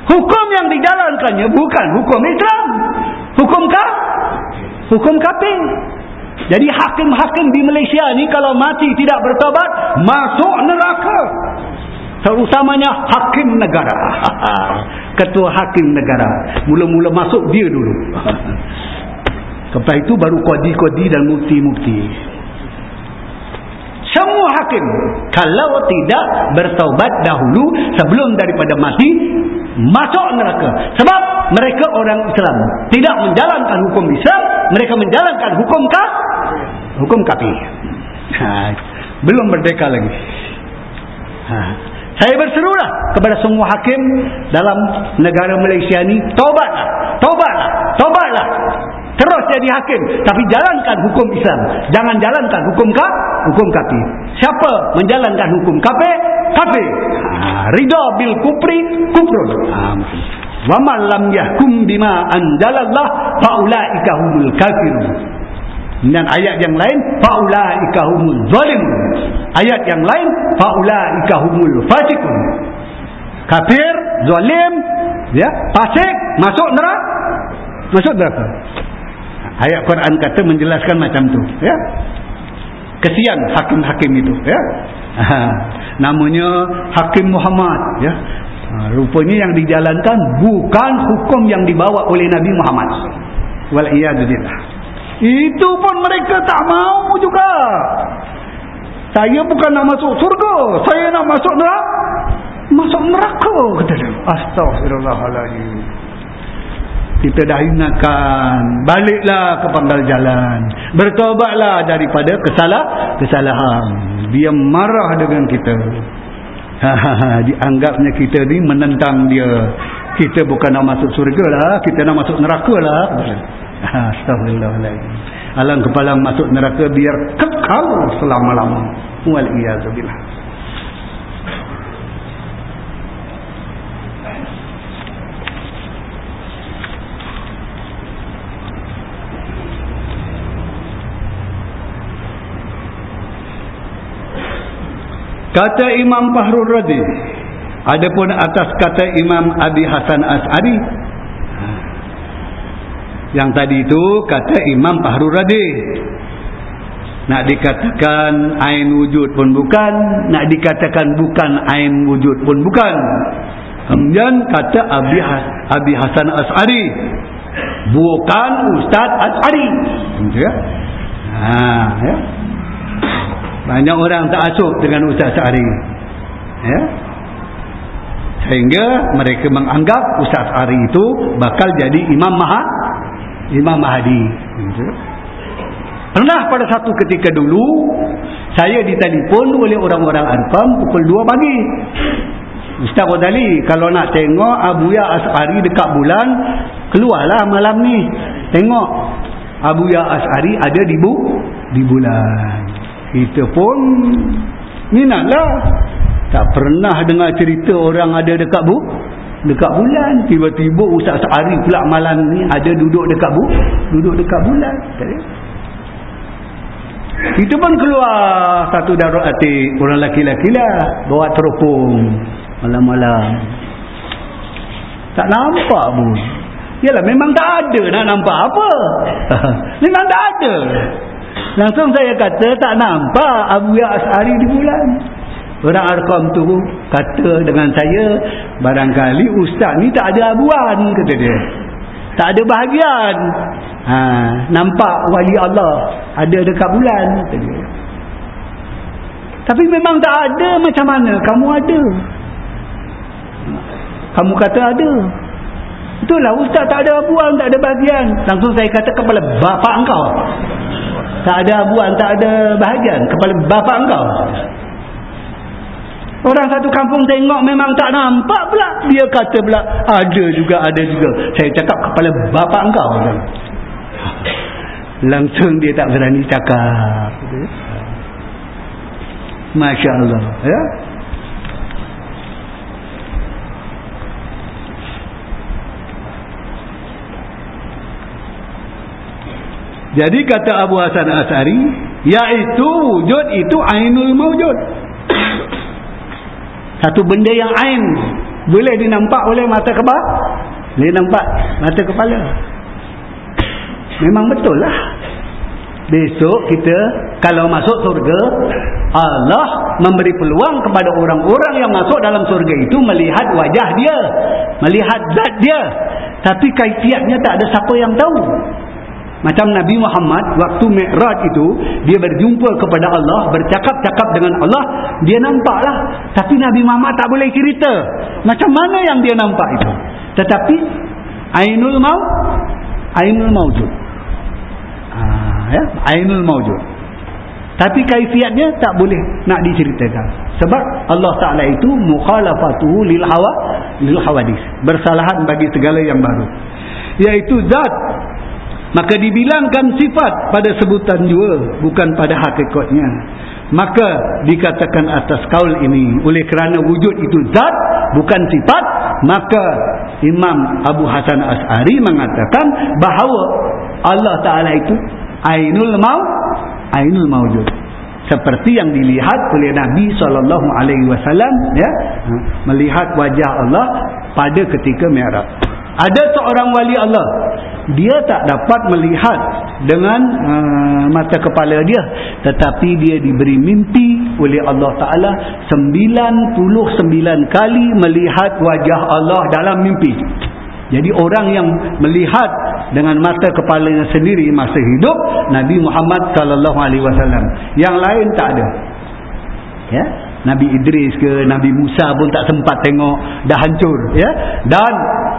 Hukum yang dijalankannya bukan hukum Islam. Hukum kah? Hukum kaping. Jadi hakim-hakim di Malaysia ni kalau mati tidak bertobat masuk neraka. Terutamanya hakim negara. Ketua hakim negara. Mula-mula masuk dia dulu. Lepas itu baru kodi-kodi dan mukti-mukti. Semua hakim kalau tidak bertaubat dahulu sebelum daripada mati masuk neraka. Sebab mereka orang Islam tidak menjalankan hukum Islam, mereka menjalankan hukum kah? Hukum kafir. Ha, belum merdeka lagi. Ha. Saya berserulah kepada semua hakim dalam negara Malaysia ni, taubatlah, taubatlah, taubatlah. Terus jadi hakim, tapi jalankan hukum Islam. Jangan jalankan hukum ka, hukum kafir. Siapa menjalankan hukum kafir? Kafir. Ha, ridha bil kufri, kufrun. Ha, Wa man lam yahkum bima anzalallah fa ulaika humul kafirun. Dan ayat yang lain faulaika humul zalim. Ayat yang lain faulaika humul fasiqun. Kafir, zalim, ya, fasik, masuk neraka. Masuk neraka. Ayat Quran kata menjelaskan macam tu, ya. Kesian hakim-hakim itu, ya. Namanya Hakim Muhammad, ya. Ha, rupanya yang dijalankan bukan hukum yang dibawa oleh Nabi Muhammad. Wal iyad billah. Itu pun mereka tak mau juga. Saya bukan nak masuk surga. Saya nak masuk neraka. Masuk neraka. Kata dia. Kita dah ingatkan. Baliklah ke panggal jalan. Bertobatlah daripada kesalah, kesalahan. Dia marah dengan kita. Dianggapnya kita ni menentang dia. Kita bukan nak masuk surga lah. Kita nak masuk neraka lah. Astagfirullahaladzim. Alang kepala masuk neraka biar kekal selama-lama. Waliyazubillah. Kata Imam Fahrul Razi. Adapun atas kata Imam Abi Hasan As'ari. Yang tadi itu kata Imam Fahrul Razi. Nak dikatakan ain wujud pun bukan nak dikatakan bukan ain wujud pun bukan. Kemudian kata Abi, Abi Hasan As'ari. Bukan Ustaz As'ari. Ya? Ha, ya? Banyak orang tak asuk dengan Ustaz As'ari ya? sehingga mereka menganggap Ustaz As'ari itu bakal jadi Imam Maha Imam Mahdi? Pernah pada satu ketika dulu saya ditelepon oleh orang-orang Arqam pukul 2 pagi. Ustaz Ghazali, kalau nak tengok Abu Ya As'ari dekat bulan, keluarlah malam ni. Tengok Abu Ya As'ari ada di bu di bulan. Kita pun minatlah. Tak pernah dengar cerita orang ada dekat bu dekat bulan. Tiba-tiba Ustaz As'ari pula malam ni ada duduk dekat bu duduk dekat bulan. Tak itu pun keluar. Satu darah hati orang laki-laki lah. Bawa teropong malam-malam. Tak nampak pun yalah memang tak ada nak nampak apa. Memang tak ada langsung saya kata tak nampak Abu Ya As'ari di bulan. Orang Arkam tu kata dengan saya barangkali ustaz ni tak ada abuan kata dia. Tak ada bahagian. Ha, nampak wali Allah ada dekat bulan tapi memang tak ada macam mana kamu ada. Kamu kata ada itulah ustaz tak ada abuan tak ada bahagian langsung saya kata kepala bapak engkau tak ada abuan tak ada bahagian kepala bapak engkau Orang satu kampung tengok memang tak nampak pula. Dia kata pula ada juga, ada juga. Saya cakap kepala bapa engkau. Langsung dia tak berani cakap. Masya Allah. Ya? Jadi kata Abu Hasan As'ari, yaitu wujud itu ainul mawjud. Satu benda yang ain boleh dinampak oleh mata kepala. Boleh nampak mata kepala. Memang betul lah. Besok kita kalau masuk surga, Allah memberi peluang kepada orang-orang yang masuk dalam surga itu melihat wajah dia. Melihat zat dia. Tapi kaifiatnya tak ada siapa yang tahu. Macam Nabi Muhammad waktu Mi'raj itu dia berjumpa kepada Allah, bercakap-cakap dengan Allah, dia nampaklah. Tapi Nabi Muhammad tak boleh cerita. Macam mana yang dia nampak itu? Tetapi Ainul Mau Ainul Maujud. Ah ya, Ainul Maujud. Tapi kaifiatnya tak boleh nak diceritakan. Sebab Allah Taala itu mukhalafatuhu lil hawa lil hawadis. Bersalahan bagi segala yang baru. Yaitu zat maka dibilangkan sifat pada sebutan jua bukan pada hakikatnya. Maka dikatakan atas kaul ini oleh kerana wujud itu zat bukan sifat maka Imam Abu Hasan As'ari mengatakan bahawa Allah Ta'ala itu ainul mau ainul maujud seperti yang dilihat oleh Nabi wasallam ya ha, melihat wajah Allah pada ketika Mi'raj ada seorang wali Allah. Dia tak dapat melihat dengan uh, mata kepala dia. Tetapi dia diberi mimpi oleh Allah Ta'ala 99 kali melihat wajah Allah dalam mimpi. Jadi orang yang melihat dengan mata kepalanya sendiri masa hidup Nabi Muhammad sallallahu alaihi wasallam. Yang lain tak ada. Ya Nabi Idris ke Nabi Musa pun tak sempat tengok dah hancur ya. Dan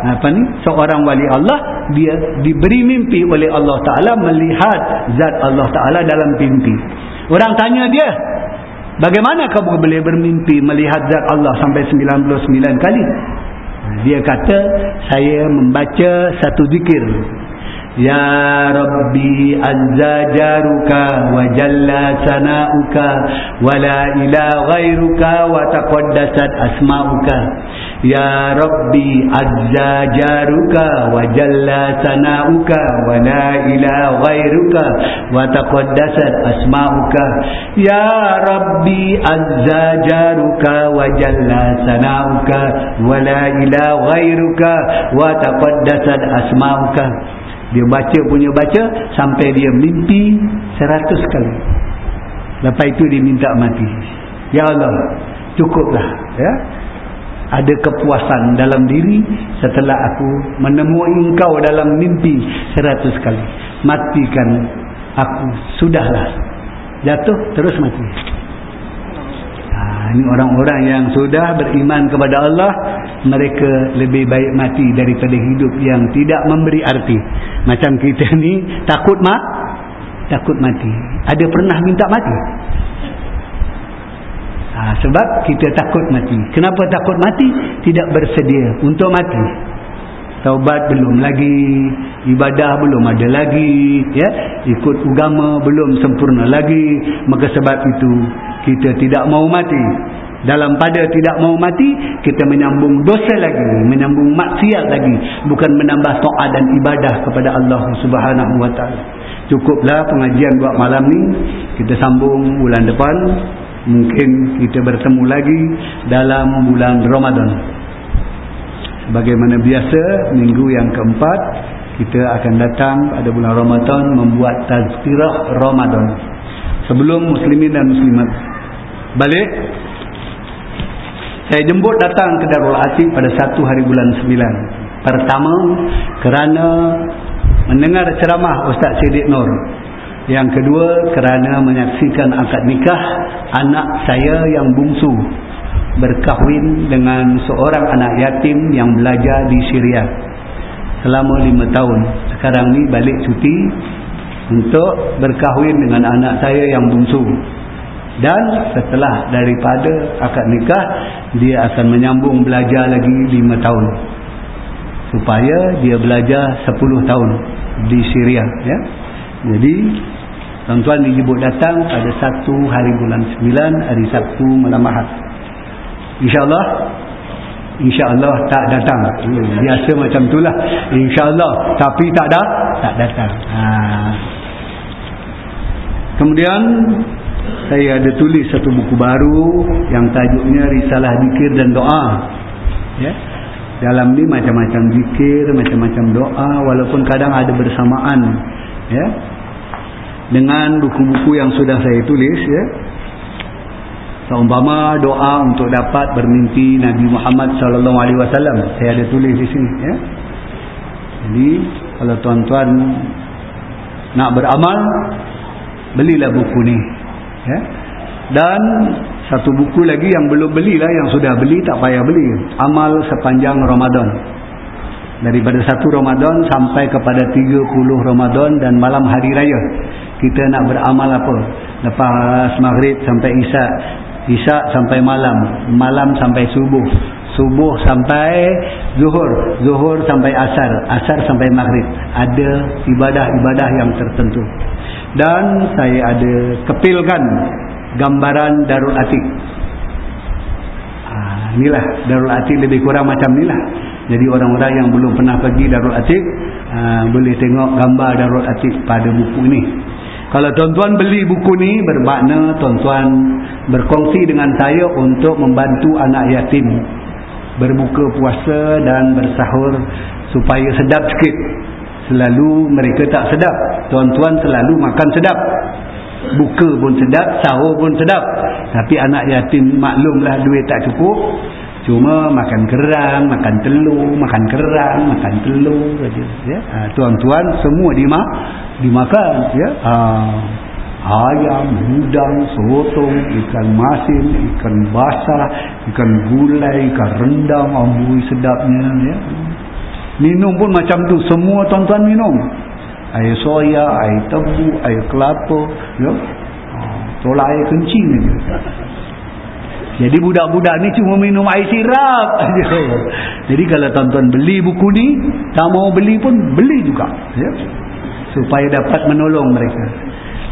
apa ni seorang wali Allah dia diberi mimpi oleh Allah taala melihat zat Allah taala dalam mimpi. Orang tanya dia bagaimana kamu boleh bermimpi melihat zat Allah sampai 99 kali? Dia kata saya membaca satu zikir Ya Rabbi azza jaruka wa jalla sana'uka wa la ila ghairuka wa taqaddasat asma'uka Ya Rabbi Azza Jaruka Wa Jalla Sana'uka Wa La Ila Ghairuka Wa Taqaddasat Asma'uka Ya Rabbi Azza Jaruka Wa Dia baca punya baca Sampai dia mimpi Seratus kali. Lepas itu dia minta mati. Ya Allah Cukuplah Ya. Ada kepuasan dalam diri setelah aku menemui engkau dalam mimpi seratus kali. Matikan aku sudahlah. Jatuh terus mati ini orang-orang yang sudah beriman kepada Allah mereka lebih baik mati daripada hidup yang tidak memberi arti macam kita ni takut mak takut mati ada pernah minta mati Ha, sebab kita takut mati. Kenapa takut mati? Tidak bersedia untuk mati. Taubat belum lagi, ibadah belum ada lagi, ya. Ikut agama belum sempurna lagi. Maka sebab itu kita tidak mau mati. Dalam pada tidak mau mati, kita menyambung dosa lagi, menyambung maksiat lagi, bukan menambah taat dan ibadah kepada Allah Subhanahu wa taala. Cukuplah pengajian buat malam ni. Kita sambung bulan depan mungkin kita bertemu lagi dalam bulan Ramadan bagaimana biasa minggu yang keempat kita akan datang pada bulan Ramadan membuat tazkirah Ramadan. Sebelum muslimin dan muslimat. Balik. Saya jemput datang ke Darul Atik pada satu hari bulan sembilan. Pertama kerana mendengar ceramah Ustaz Siddiq Nur. Yang kedua kerana menyaksikan akad nikah anak saya yang bungsu berkahwin dengan seorang anak yatim yang belajar di Syria selama lima tahun. Sekarang ni balik cuti untuk berkahwin dengan anak saya yang bungsu. Dan setelah daripada akad nikah dia akan menyambung belajar lagi lima tahun. Supaya dia belajar sepuluh tahun di Syria ya. Jadi Tuan-tuan dijemput datang pada satu hari bulan sembilan hari Sabtu malam Ahad. InsyaAllah InsyaAllah tak datang. Biasa macam itulah. InsyaAllah. Tapi tak ada, tak datang. Ha. Kemudian saya ada tulis satu buku baru yang tajuknya Risalah Zikir dan Doa. Ya. Dalam ni macam-macam zikir, macam-macam doa walaupun kadang ada bersamaan. Ya dengan buku-buku yang sudah saya tulis ya seumpama doa untuk dapat bermimpi Nabi Muhammad sallallahu alaihi wasallam. Saya ada tulis di sini ya. Jadi kalau tuan-tuan nak beramal belilah buku ni ya. Dan satu buku lagi yang belum belilah yang sudah beli tak payah beli. Amal sepanjang Ramadan. Daripada satu Ramadan sampai kepada 30 Ramadan dan malam hari raya kita nak beramal apa? Lepas maghrib sampai isyak isyak sampai malam malam sampai subuh subuh sampai zuhur zuhur sampai asar asar sampai maghrib. Ada ibadah-ibadah yang tertentu. Dan saya ada kepilkan gambaran Darul Atik. Ha, inilah Darul Atik lebih kurang macam inilah. Jadi orang-orang yang belum pernah pergi Darul Atik ha, boleh tengok gambar Darul Atik pada buku ini kalau tuan-tuan beli buku ni bermakna tuan-tuan berkongsi dengan saya untuk membantu anak yatim berbuka puasa dan bersahur supaya sedap sikit. Selalu mereka tak sedap. Tuan-tuan selalu makan sedap. Buka pun sedap, sahur pun sedap. Tapi anak yatim maklumlah duit tak cukup. Cuma makan kerang, makan telur, makan kerang, makan telur saja. Ya. Ha, tuan-tuan semua dimak, dimakan. Ya. Ha, ayam, udang, sotong, ikan masin, ikan basah, ikan gulai, ikan rendang, ambui sedapnya. Ya. Minum pun macam tu. Semua tuan-tuan minum. Air soya, air tebu, air kelapa. Ya. Ha, tolak air kencing saja. Jadi budak-budak ni cuma minum air sirap Jadi kalau tuan-tuan beli buku ni, tak mau beli pun beli juga. Ya? Supaya dapat menolong mereka.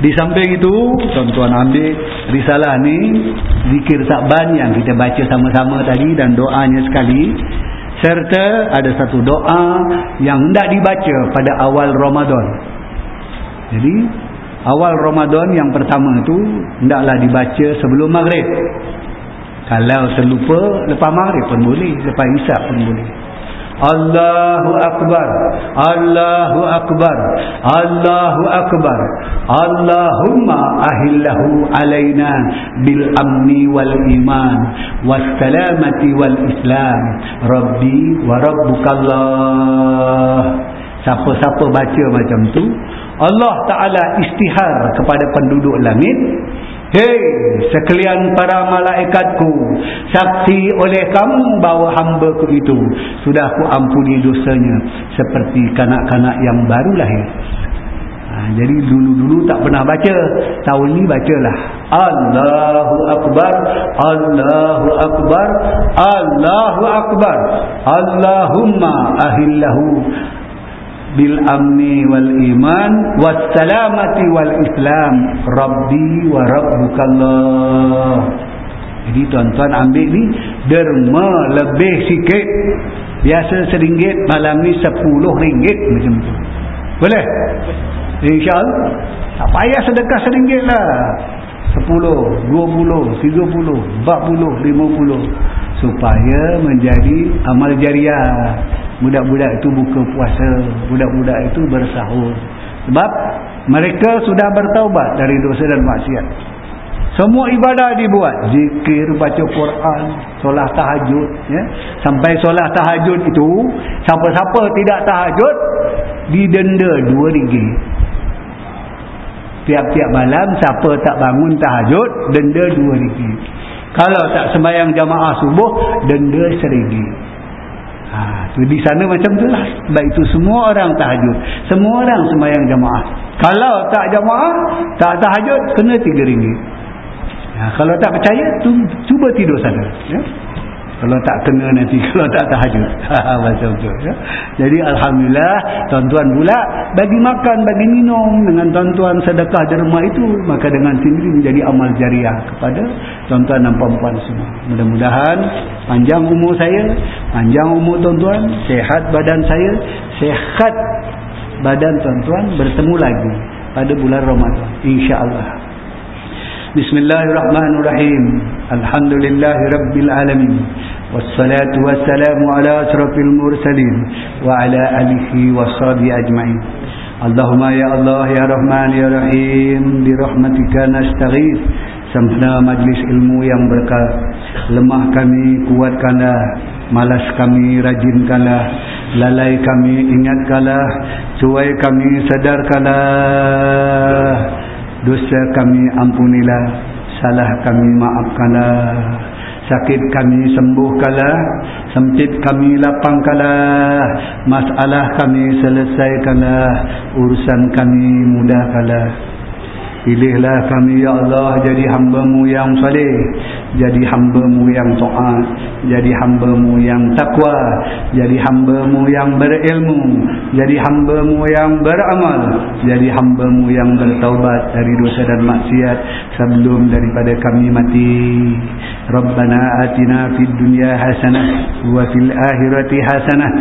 di samping itu tuan-tuan ambil risalah ni zikir takban yang kita baca sama-sama tadi dan doanya sekali serta ada satu doa yang hendak dibaca pada awal Ramadan jadi awal Ramadan yang pertama tu hendaklah dibaca sebelum maghrib kalau terlupa lepas maghrib pun boleh lepas isyak pun boleh. Allahu Akbar Allahu Akbar Allahu Akbar. Allahumma ahillahu alaina bil amni wal iman was salamati wal islam. Rabbi wa rabbukallah. Siapa-siapa baca macam tu Allah Ta'ala istihar kepada penduduk langit Hei sekalian para malaikatku Saksi oleh kamu bahawa hamba ku itu. Sudah ku ampuni dosanya Seperti kanak-kanak yang baru lahir. Ha, Jadi dulu-dulu tak pernah baca Tahun ni bacalah. Allahu Akbar Allahu Akbar Allahu Akbar. Allahumma ahillahu bil amni wal iman was salamati wal islam rabbi wa rabbukallah. Jadi tuan-tuan ambil ni derma lebih sikit biasa seringgit malam ni sepuluh ringgit macam tu. Boleh? insyaAllah tak payah sedekah seringgit lah sepuluh, dua puluh, tiga puluh, empat puluh, lima puluh. Supaya menjadi amal jariah. Budak-budak itu buka puasa. Budak-budak itu bersahur. Sebab mereka sudah bertaubat dari dosa dan maksiat. Semua ibadah dibuat. Zikir, baca Quran solat tahajud ya. sampai solat tahajud itu siapa-siapa tidak tahajud didenda dua ringgit tiap-tiap malam siapa tak bangun tahajud denda dua ringgit kalau tak sembahyang jamaah subuh denda seringgit Ha, tu di sana macam tu lah. Sebab itu semua orang tahajud. Semua orang sembahyang jamaah. Kalau tak jamaah, tak tahajud, kena tiga ringgit. Ha, kalau tak percaya, tu, cuba tidur sana. Ya? kalau tak kena nanti kalau tak tahajud jadi Alhamdulillah tuan-tuan pula bagi makan bagi minum dengan tuan-tuan sedekah derma itu maka dengan sendiri menjadi amal jariah kepada tuan-tuan dan perempuan semua mudah-mudahan panjang umur saya panjang umur tuan-tuan sehat badan saya sehat badan tuan-tuan bertemu lagi pada bulan Ramadan insyaAllah Bismillahirrahmanirrahim. Bismillahirrahmanirrahim. الحمد لله رب العالمين والصلاة والسلام على أشرف المرسلين وعلى آله وصحبه أجمعين اللهم يا الله يا رحمن يا رحيم برحمتك نستغيث Sempena majlis ilmu yang berkah Lemah kami kuatkanlah Malas kami rajinkanlah Lalai kami ingatkanlah Cuai kami sadarkanlah dosa kami ampunilah salah kami maafkanlah. Sakit kami sembuhkanlah. Sempit kami lapangkanlah. Masalah kami selesaikanlah. Urusan kami mudahkanlah Pilihlah kami ya Allah jadi hambamu yang salih Jadi hambamu yang taat Jadi hambamu yang takwa Jadi hambamu yang berilmu Jadi hambamu yang beramal Jadi hambamu yang bertaubat dari dosa dan maksiat Sebelum daripada kami mati. Rabbana atina fid dunya hasanah Wa fil akhirati hasanah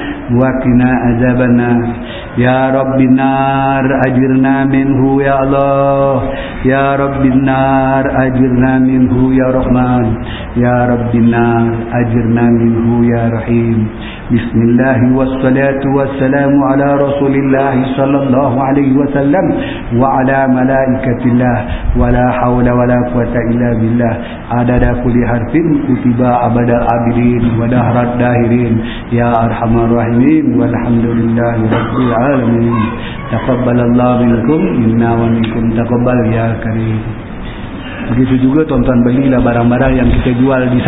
Wa kina azabana Ya Rabbi nar ajirna minhu ya Allah Ya Rabbi nar ajirna minhu ya Rahman. Ya Rabbi nar ajirna minhu ya Rahim. Bismillah wassalatu wassalamu ala Rasulillah sallallahu alaihi wasallam wa ala malaikatillah. Wa la hawla wa la quwata illa billah. Adada kulli harfin kutiba abada abidin wa dahrat dahirin. Ya arhamar rahimin walhamdulillahi rabbil alamin. Taqabbalallahu minkum minna wa minkum taqabbal ya karim. Begitu juga tuan-tuan belilah barang-barang yang kita jual di